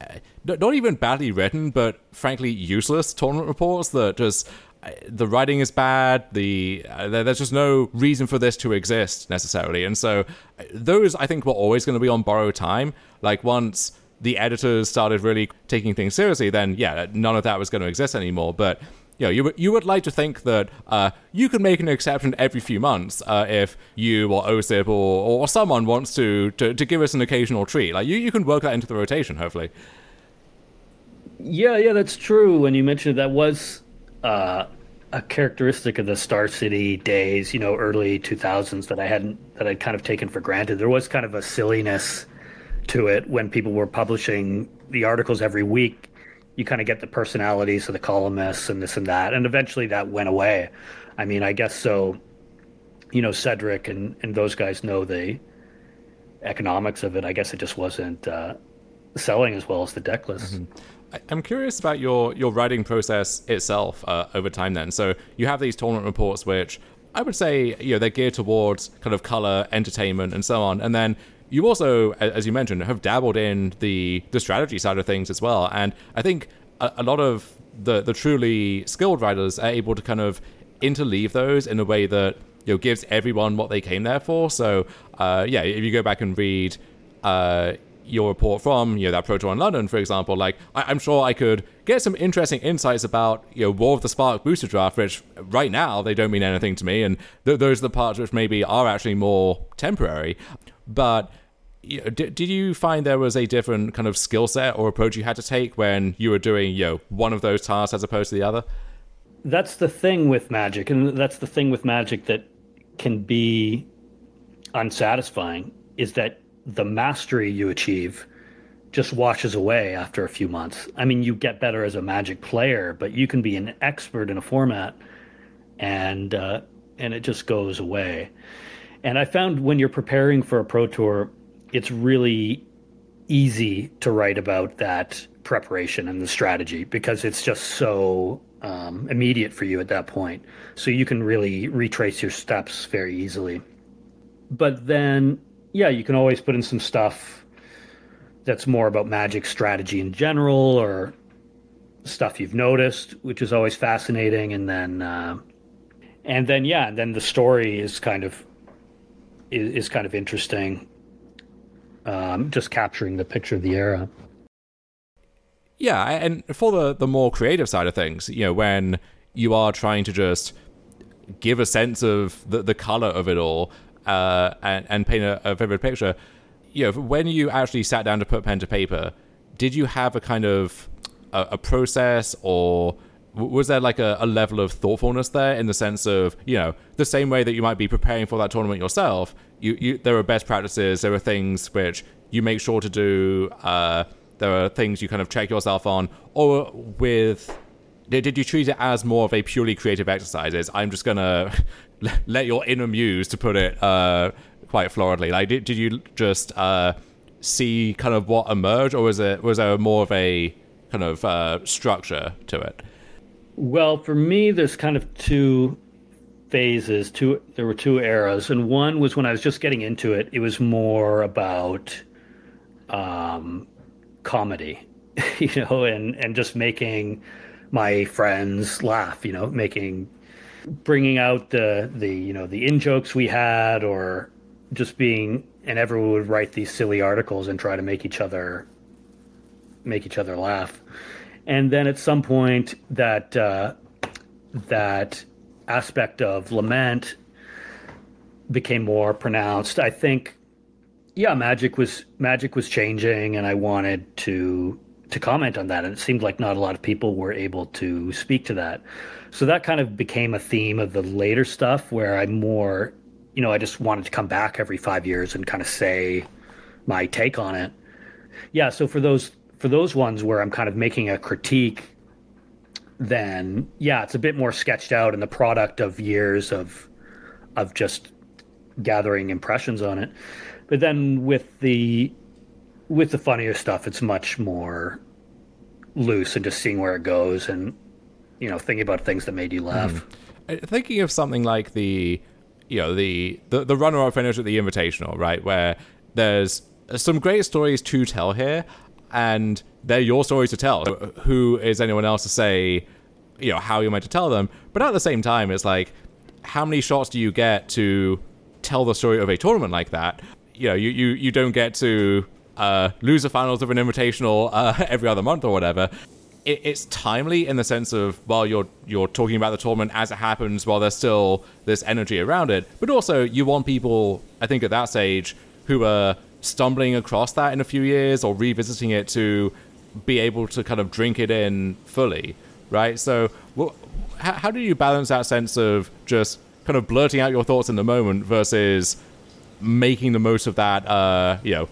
uh, not even badly written, but frankly useless tournament reports that just uh, the writing is bad. The uh, there's just no reason for this to exist necessarily, and so uh, those I think were always going to be on borrowed time. Like once the editors started really taking things seriously, then yeah, none of that was going to exist anymore. But you know, you would you would like to think that uh, you could make an exception every few months uh, if you or Osyp or, or someone wants to, to, to give us an occasional treat. Like you, you can work that into the rotation, hopefully. Yeah, yeah, that's true. When you mentioned that was uh, a characteristic of the Star City days, you know, early two thousands that I hadn't that I'd kind of taken for granted. There was kind of a silliness to it when people were publishing the articles every week you kind of get the personalities of the columnists and this and that. And eventually that went away. I mean, I guess so. You know, Cedric and, and those guys know the economics of it. I guess it just wasn't uh, selling as well as the deck list. Mm-hmm. I'm curious about your, your writing process itself uh, over time then. So you have these tournament reports, which I would say, you know, they're geared towards kind of color, entertainment, and so on. And then you also, as you mentioned, have dabbled in the the strategy side of things as well. And I think a, a lot of the the truly skilled writers are able to kind of interleave those in a way that you know gives everyone what they came there for. So uh, yeah, if you go back and read uh, your report from you know that Pro Tour in London, for example, like I- am sure I could get some interesting insights about you know War of the Spark booster draft, which right now they don't mean anything to me, and th- those are the parts which maybe are actually more temporary. But did, did you find there was a different kind of skill set or approach you had to take when you were doing you know one of those tasks as opposed to the other that's the thing with magic and that's the thing with magic that can be unsatisfying is that the mastery you achieve just washes away after a few months. I mean, you get better as a magic player, but you can be an expert in a format and uh, and it just goes away. And I found when you're preparing for a pro tour, it's really easy to write about that preparation and the strategy because it's just so um, immediate for you at that point. So you can really retrace your steps very easily. But then, yeah, you can always put in some stuff that's more about magic strategy in general or stuff you've noticed, which is always fascinating. And then, uh, and then, yeah, and then the story is kind of is, is kind of interesting. Um, just capturing the picture of the era. Yeah, and for the the more creative side of things, you know, when you are trying to just give a sense of the, the color of it all uh, and, and paint a, a vivid picture, you know, when you actually sat down to put pen to paper, did you have a kind of a, a process or was there like a, a, level of thoughtfulness there in the sense of you know the same way that you might be preparing for that tournament yourself you, you there are best practices there are things which you make sure to do uh, there are things you kind of check yourself on, or with did you treat it as more of a purely creative exercises? I'm just gonna let your inner muse, to put it uh, quite floridly. Like, did, did you just uh, see kind of what emerged, or was it was there more of a kind of uh, structure to it? Well, for me, there's kind of two phases. Two there were two eras, and one was when I was just getting into it. It was more about um, comedy, you know, and and just making my friends laugh, you know, making bringing out the the you know the in jokes we had or just being and everyone would write these silly articles and try to make each other make each other laugh and then at some point that uh, that aspect of lament became more pronounced i think yeah, magic was magic was changing, and I wanted to to comment on that, and it seemed like not a lot of people were able to speak to that. So that kind of became a theme of the later stuff, where I more, you know, I just wanted to come back every five years and kind of say my take on it. Yeah, so for those for those ones where I'm kind of making a critique, then yeah, it's a bit more sketched out and the product of years of of just gathering impressions on it. But then with the with the funnier stuff, it's much more loose and just seeing where it goes and you know thinking about things that made you laugh. Mm. Thinking of something like the you know the the, the runner-up finish at the Invitational, right, where there's some great stories to tell here, and they're your stories to tell. Who is anyone else to say, you know, how you're meant to tell them? But at the same time, it's like, how many shots do you get to tell the story of a tournament like that? you know, you, you, you don't get to uh, lose the finals of an invitational uh, every other month or whatever. It, it's timely in the sense of while you're you're talking about the tournament as it happens, while there's still this energy around it, but also you want people, I think, at that stage who are stumbling across that in a few years or revisiting it to be able to kind of drink it in fully, right? So, how, how do you balance that sense of just kind of blurting out your thoughts in the moment versus making the most of that, uh, you know,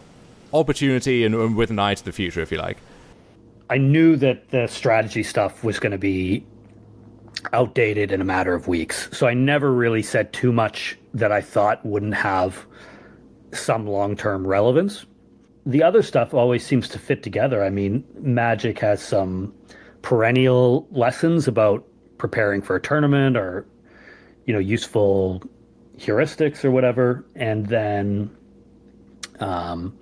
opportunity and, and with an eye to the future, if you like. I knew that the strategy stuff was going to be outdated in a matter of weeks. So I never really said too much that I thought wouldn't have some long term relevance. The other stuff always seems to fit together. I mean, Magic has some perennial lessons about preparing for a tournament or, you know, useful heuristics or whatever, and then um,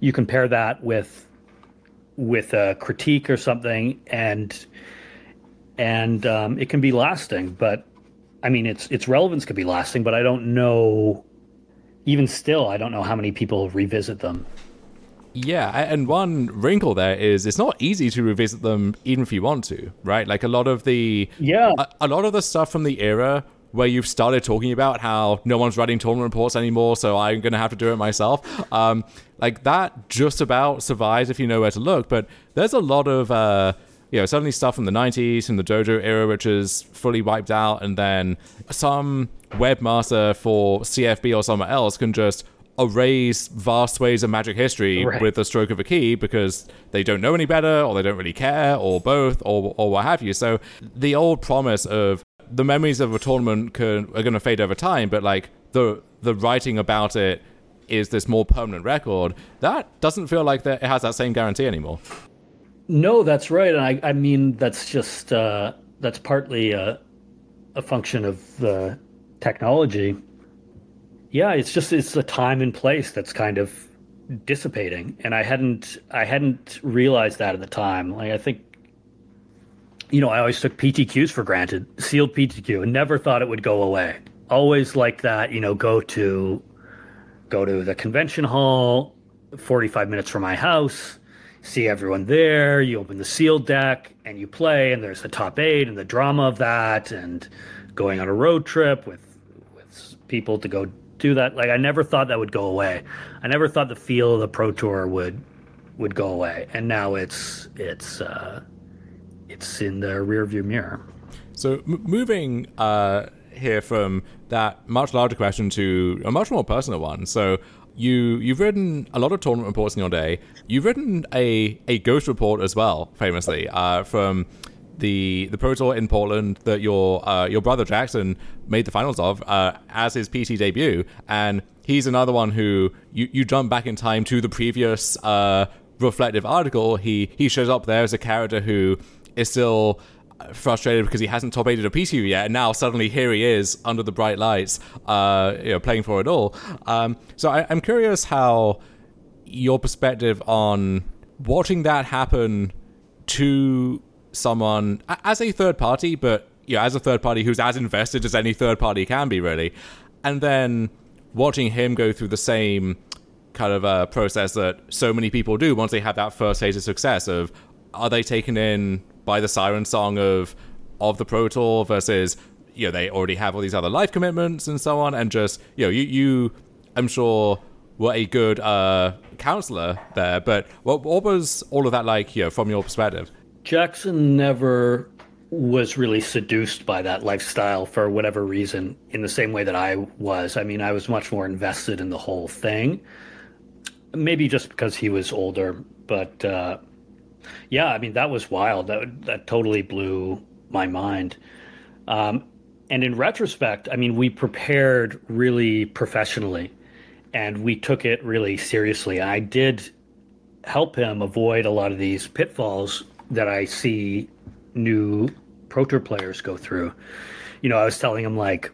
you compare that with with a critique or something, and and um, it can be lasting. But I mean, its its relevance could be lasting, but I don't know. Even still, I don't know how many people revisit them. Yeah, and one wrinkle there is it's not easy to revisit them even if you want to, right? Like a lot of the yeah, a, a lot of the stuff from the era where you've started talking about how no one's writing tournament reports anymore, so I'm going to have to do it myself. Um, like that just about survives if you know where to look. But there's a lot of, uh, you know, suddenly stuff from the 90s, from the Dojo era, which is fully wiped out, and then some webmaster for CFB or somewhere else can just erase vast swathes of magic history right. with the stroke of a key because they don't know any better or they don't really care or both or, or what have you. So the old promise of the memories of a tournament can, are going to fade over time, but like the the writing about it is this more permanent record. That doesn't feel like that it has that same guarantee anymore. No, that's right, and I I mean that's just uh, that's partly a, a function of the technology yeah, it's just it's a time and place that's kind of dissipating, and I hadn't I hadn't realized that at the time. Like I think, you know, I always took PTQs for granted, sealed PTQ, and never thought it would go away. Always like that, you know, go to go to the convention hall, forty five minutes from my house, see everyone there. You open the sealed deck and you play, and there's the top eight and the drama of that, and going on a road trip with with people to go do that. Like I never thought that would go away. I never thought the feel of the Pro Tour would would go away, and now it's it's uh, it's in the rearview mirror. So m- moving uh, here from that much larger question to a much more personal one. So you you've written a lot of tournament reports in your day. You've written a a ghost report as well, famously uh, from the the Pro Tour in Portland that your uh, your brother Jackson made the finals of uh, as his PT debut, and he's another one who you, you jump back in time to the previous uh, reflective article. He he shows up there as a character who is still frustrated because he hasn't top aided a PTQ yet, and now suddenly here he is under the bright lights, uh, you know, playing for it all. Um, so I, I'm curious how your perspective on watching that happen to someone as a third party, but you know, as a third party who's as invested as any third party can be, really. And then watching him go through the same kind of uh, process that so many people do once they have that first taste of success of are they taken in by the siren song of of the pro tour versus you know they already have all these other life commitments and so on and just you know you you i'm sure were a good uh counselor there but what, what was all of that like you know from your perspective Jackson never was really seduced by that lifestyle for whatever reason in the same way that I was. I mean, I was much more invested in the whole thing. Maybe just because he was older, but uh, yeah, I mean, that was wild. That that totally blew my mind. Um, and in retrospect, I mean, we prepared really professionally and we took it really seriously. I did help him avoid a lot of these pitfalls that I see new Pro Tour players go through. You know, I was telling him like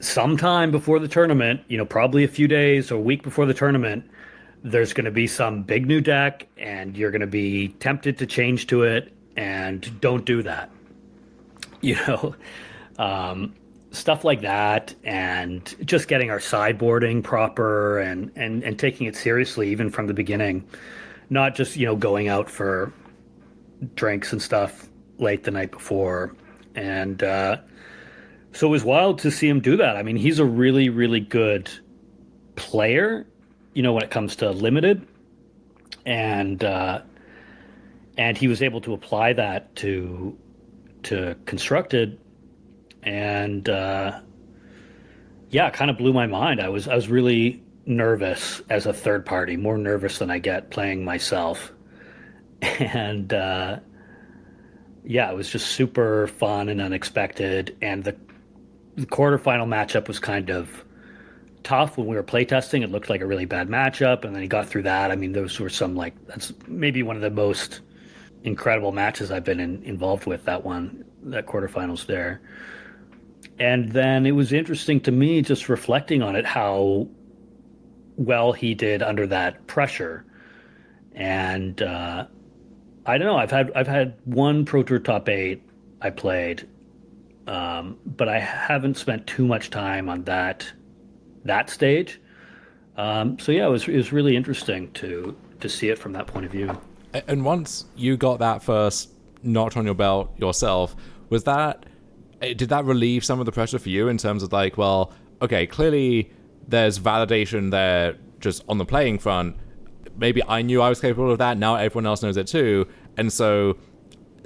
sometime before the tournament, you know, probably a few days or a week before the tournament, there's going to be some big new deck and you're going to be tempted to change to it and don't do that. You know, um, stuff like that and just getting our sideboarding proper and, and, and taking it seriously even from the beginning. Not just, you know, going out for drinks and stuff late the night before, and uh, so it was wild to see him do that. I mean, he's a really, really good player, you know, when it comes to limited, and uh, and he was able to apply that to to constructed, and uh, yeah, kind of blew my mind. I was I was really nervous as a third party, more nervous than I get playing myself and uh, yeah, it was just super fun and unexpected. And the, the quarterfinal matchup was kind of tough when we were playtesting. It looked like a really bad matchup, and then he got through that. I mean, those were some like that's maybe one of the most incredible matches I've been in, involved with. That one, that quarterfinals there. And then it was interesting to me just reflecting on it how well he did under that pressure. And uh, I don't know. I've had I've had one Pro Tour top eight I played, um, but I haven't spent too much time on that that stage. Um, so yeah, it was it was really interesting to to see it from that point of view. And once you got that first notch on your belt yourself, was that eh, did that relieve some of the pressure for you in terms of like, well, okay, clearly there's validation there just on the playing front. Maybe I knew I was capable of that. Now everyone else knows it too, and so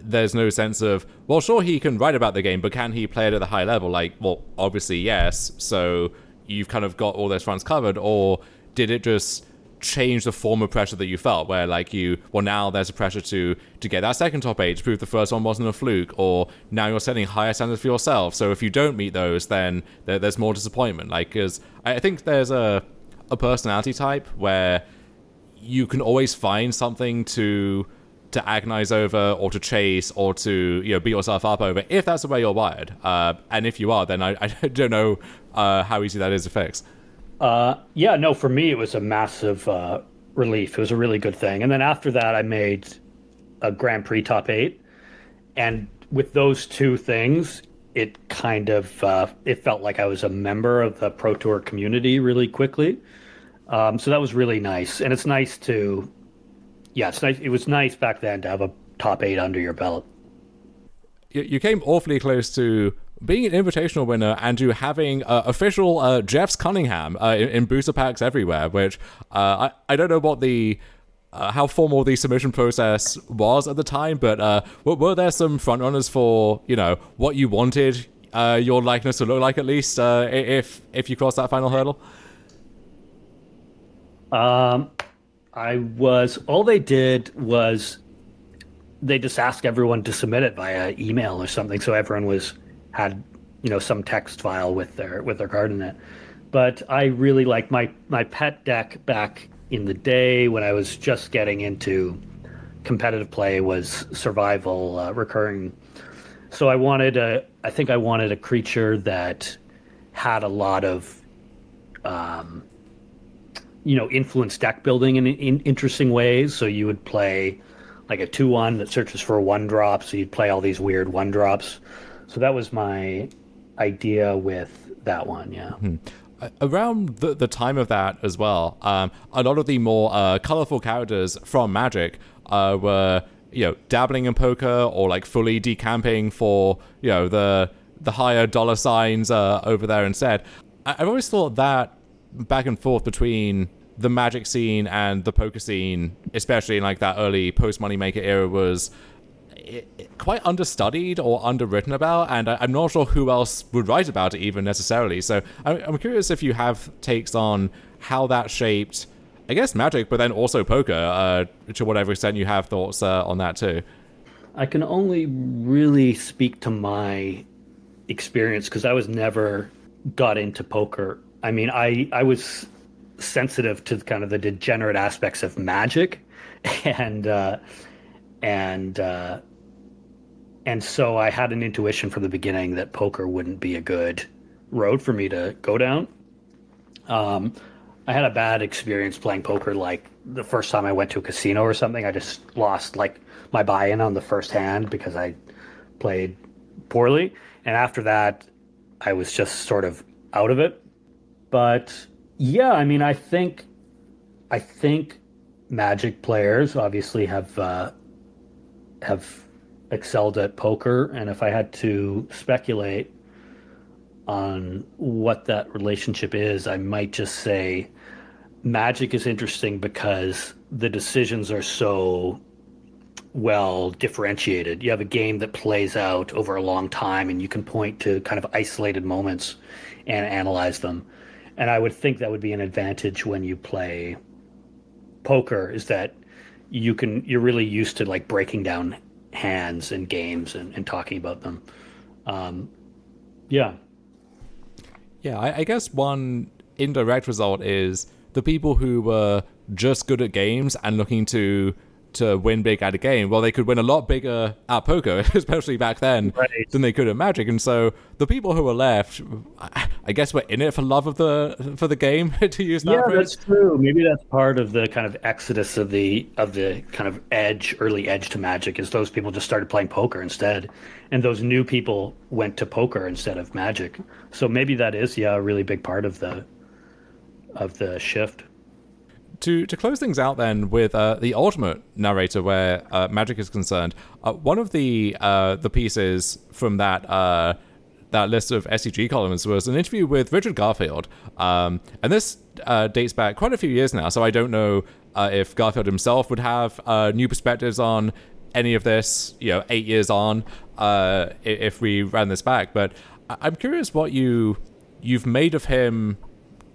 there's no sense of well, sure he can write about the game, but can he play it at the high level? Like, well, obviously yes. So you've kind of got all those fronts covered, or did it just change the form of pressure that you felt where like you well now there's a pressure to to get that second top eight to prove the first one wasn't a fluke or now you're setting higher standards for yourself. So if you don't meet those then there, there's more disappointment. Like because i think there's a a personality type where you can always find something to to agonize over or to chase or to you know beat yourself up over if that's the way you're wired uh, and if you are then i, I don't know uh, how easy that is to fix uh, yeah, no, for me, it was a massive uh, relief. It was a really good thing. And then after that, I made a Grand Prix top eight. And with those two things, it kind of uh, it felt like I was a member of the Pro Tour community really quickly. Um, so that was really nice, and it's nice to, yeah, it's nice. It was nice back then to have a top eight under your belt. You came awfully close to being an invitational winner and to having uh, official uh, Jeff's Cunningham uh, in, in, booster packs everywhere, which uh, I, I don't know what the uh, how formal the submission process was at the time, but uh, were, were, there some frontrunners for you know what you wanted your likeness to look like at least if if you crossed that final hurdle? Um, I was all they did was they just asked everyone to submit it via email or something, so everyone was had you know some text file with their with their card in it. But I really like my my pet deck back in the day when I was just getting into competitive play was survival uh, recurring. So I wanted a I think I wanted a creature that had a lot of um, you know influence deck building in, in interesting ways. So you would play like a two one that searches for a one drop. So you'd play all these weird one drops. So that was my idea with that one. Yeah. Hmm. Around the, the time of that as well, um, a lot of the more uh, colorful characters from Magic uh, were you know dabbling in poker or like fully decamping for you know the the higher dollar signs uh, over there instead. I- I've always thought that back and forth between the magic scene and the poker scene, especially in like that early post Moneymaker era, was quite understudied or underwritten about, and I, am not sure who else would write about it even necessarily. So I'm, I'm curious if you have takes on how that shaped, I guess, Magic, but then also poker, uh, to whatever extent you have thoughts uh, on that too. I can only really speak to my experience because I was never got into poker. I mean, I I was sensitive to kind of the degenerate aspects of magic, and uh, and uh, and so I had an intuition from the beginning that poker wouldn't be a good road for me to go down. Um, I had a bad experience playing poker. Like the first time I went to a casino or something, I just lost like my buy-in on the first hand because I played poorly. And after that, I was just sort of out of it. But yeah, I mean, I think, I think Magic players obviously have uh, have excelled at poker, and if I had to speculate on what that relationship is, I might just say Magic is interesting because the decisions are so well differentiated. You have a game that plays out over a long time, and you can point to kind of isolated moments and analyze them. And I would think that would be an advantage when you play poker is that you can you're really used to like breaking down hands and games and, and talking about them. Um, yeah. Yeah, I, I guess one indirect result is the people who were just good at games and looking to to win big at a game, well, they could win a lot bigger at poker, especially back then, right. than they could at Magic. And so the people who were left, I guess, were in it for love of the for the game. to use that yeah, phrase. that's true. Maybe that's part of the kind of exodus of the of the kind of edge, early edge to Magic, is those people just started playing poker instead, and those new people went to poker instead of Magic. So maybe that is yeah a really big part of the of the shift to to close things out then with uh, the ultimate narrator where uh, magic is concerned uh, one of the uh, the pieces from that uh, that list of SCG columns was an interview with Richard Garfield. Um, and this uh, dates back quite a few years now, so I don't know if Garfield himself would have new perspectives on any of this, you know, eight years on, if we ran this back. But I'm curious what you you've made of him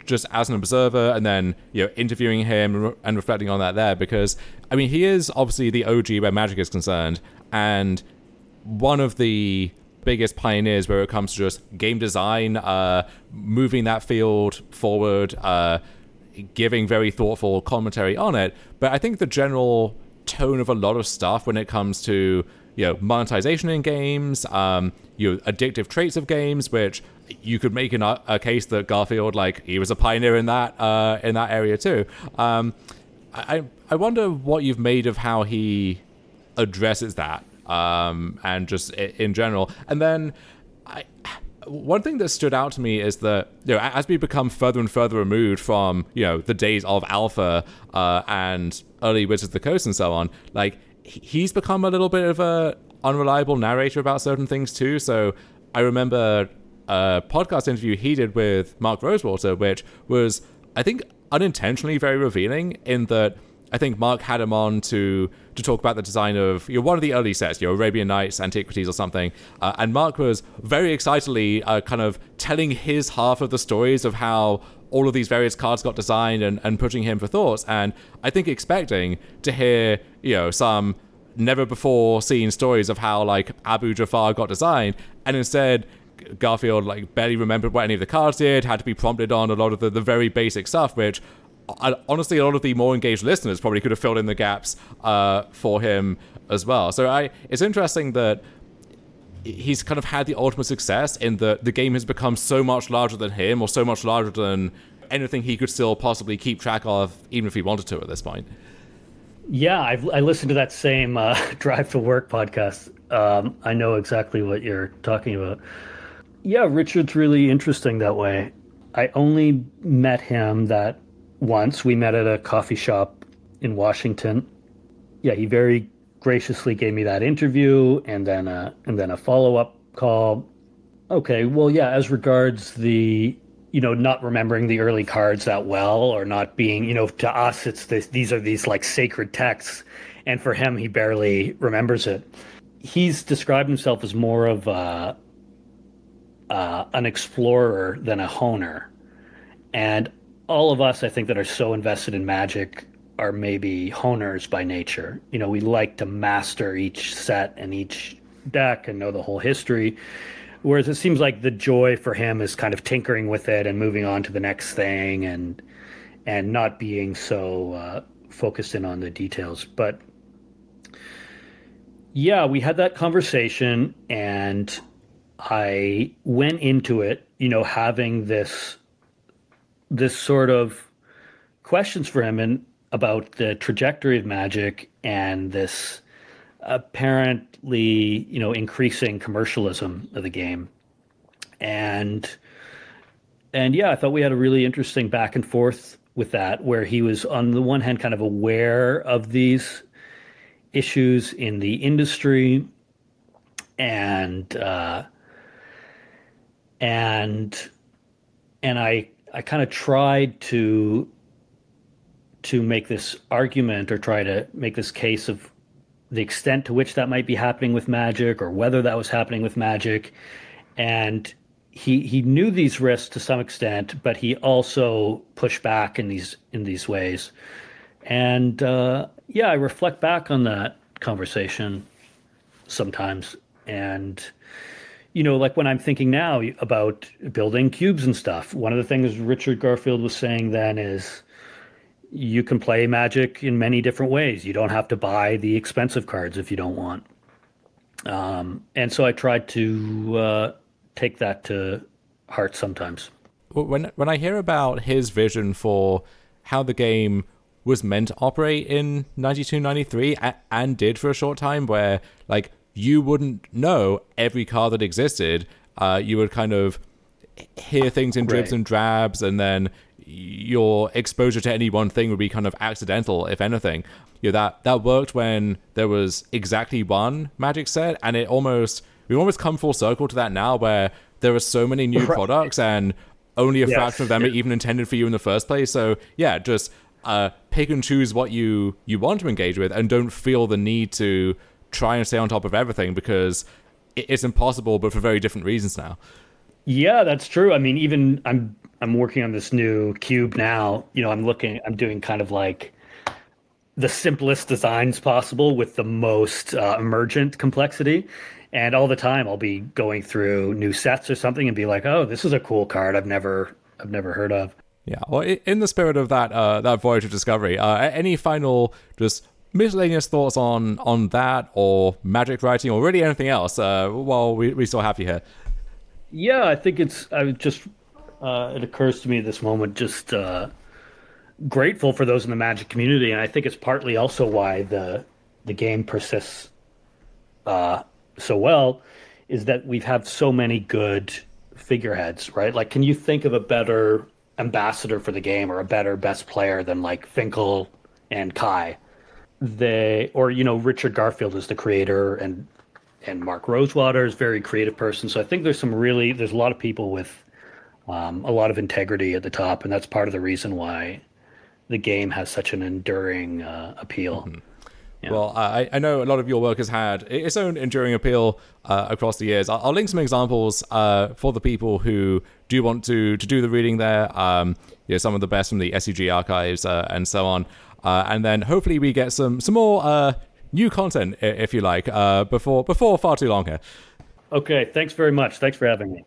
just as an observer and then you know interviewing him and reflecting on that there because I mean he is obviously the OG where magic is concerned and one of the biggest pioneers where it comes to just game design uh, moving that field forward uh, giving very thoughtful commentary on it. But I think the general tone of a lot of stuff when it comes to you know monetization in games um, you know addictive traits of games which you could make an, a case that Garfield, like he was a pioneer in that uh, in that area too. Um, I I wonder what you've made of how he addresses that, um, and just in general. And then, I one thing that stood out to me is that you know as we become further and further removed from you know the days of Alpha uh, and early Wizards of the Coast and so on, like he's become a little bit of a unreliable narrator about certain things too. So I remember a podcast interview he did with Mark Rosewater, which was, I think, unintentionally very revealing in that I think Mark had him on to to talk about the design of you know, one of the early sets, your Arabian Nights, Antiquities, or something. Uh, and Mark was very excitedly uh, kind of telling his half of the stories of how all of these various cards got designed and, and pushing him for thoughts. And I think expecting to hear, you know, some never before seen stories of how like Abu Jafar got designed, and instead Garfield like barely remembered what any of the cards did, had to be prompted on a lot of the, the very basic stuff, which I, honestly a lot of the more engaged listeners probably could have filled in the gaps uh, for him as well. So I, it's interesting that he's kind of had the ultimate success in that the game has become so much larger than him, or so much larger than anything he could still possibly keep track of, even if he wanted to at this point. Yeah, I've, I listened to that same uh, Drive to Work podcast. Um, I know exactly what you're talking about. Yeah, Richard's really interesting that way. I only met him that once. We met at a coffee shop in Washington. Yeah, he very graciously gave me that interview and then a, and then a follow-up call. Okay, well, yeah, as regards the you know not remembering the early cards that well or not being you know to us it's this, these are these like sacred texts and for him he barely remembers it he's described himself as more of a, uh, an explorer than a honer. And all of us, I think, that are so invested in magic are maybe honers by nature. You know, we like to master each set and each deck and know the whole history. Whereas it seems like the joy for him is kind of tinkering with it and moving on to the next thing and and not being so uh, focused in on the details. But yeah, we had that conversation and I went into it, you know, having this this sort of questions for him and about the trajectory of magic and this apparently, you know, increasing commercialism of the game. And and yeah, I thought we had a really interesting back and forth with that, where he was on the one hand kind of aware of these issues in the industry and uh, and and I I kind of tried to to make this argument or try to make this case of the extent to which that might be happening with magic or whether that was happening with magic. And he he knew these risks to some extent but he also pushed back in these in these ways. And uh, yeah i reflect back on that conversation sometimes. And you know, like when I'm thinking now about building cubes and stuff, one of the things Richard Garfield was saying then is you can play magic in many different ways. You don't have to buy the expensive cards if you don't want. Um, and so I tried to uh, take that to heart sometimes. When when I hear about his vision for how the game was meant to operate in 92 93 and did for a short time where like you wouldn't know every car that existed. Uh, you would kind of hear things in dribs right. and drabs, and then your exposure to any one thing would be kind of accidental, if anything. You know, that that worked when there was exactly one magic set, and it almost we've almost come full circle to that now, where there are so many new products and only a yes. fraction of them are even intended for you in the first place. So yeah, just uh, pick and choose what you you want to engage with, and don't feel the need to try and stay on top of everything because it's impossible, but for very different reasons now. Yeah, that's true. I mean, even I'm I'm working on this new cube now. You know, I'm looking, I'm doing kind of like the simplest designs possible with the most uh, emergent complexity. And all the time, I'll be going through new sets or something and be like, "Oh, this is a cool card I've never I've never heard of." Yeah. Well, in the spirit of that uh, that voyage of discovery, uh, any final just miscellaneous thoughts on on that or magic writing or really anything else? Uh, while we we still have you here. Yeah, I think it's. I just. Uh, it occurs to me at this moment just uh, grateful for those in the Magic community, and I think it's partly also why the the game persists uh, so well, is that we've had so many good figureheads, right? Like, can you think of a better ambassador for the game or a better best player than like Finkel and Kai? They or you know Richard Garfield is the creator and and Mark Rosewater is very creative person. So I think there's some really there's a lot of people with um, a lot of integrity at the top, and that's part of the reason why the game has such an enduring uh, appeal. Mm-hmm. Yeah. Well, I, I, know a lot of your work has had its own enduring appeal uh, across the years. I'll, I'll, link some examples uh, for the people who do want to to do the reading there. Um, you know, some of the best from the SCG archives uh, and so on. Uh, and then hopefully we get some some more uh, new content, if you like, uh, before before far too long here. Okay, thanks very much. Thanks for having me.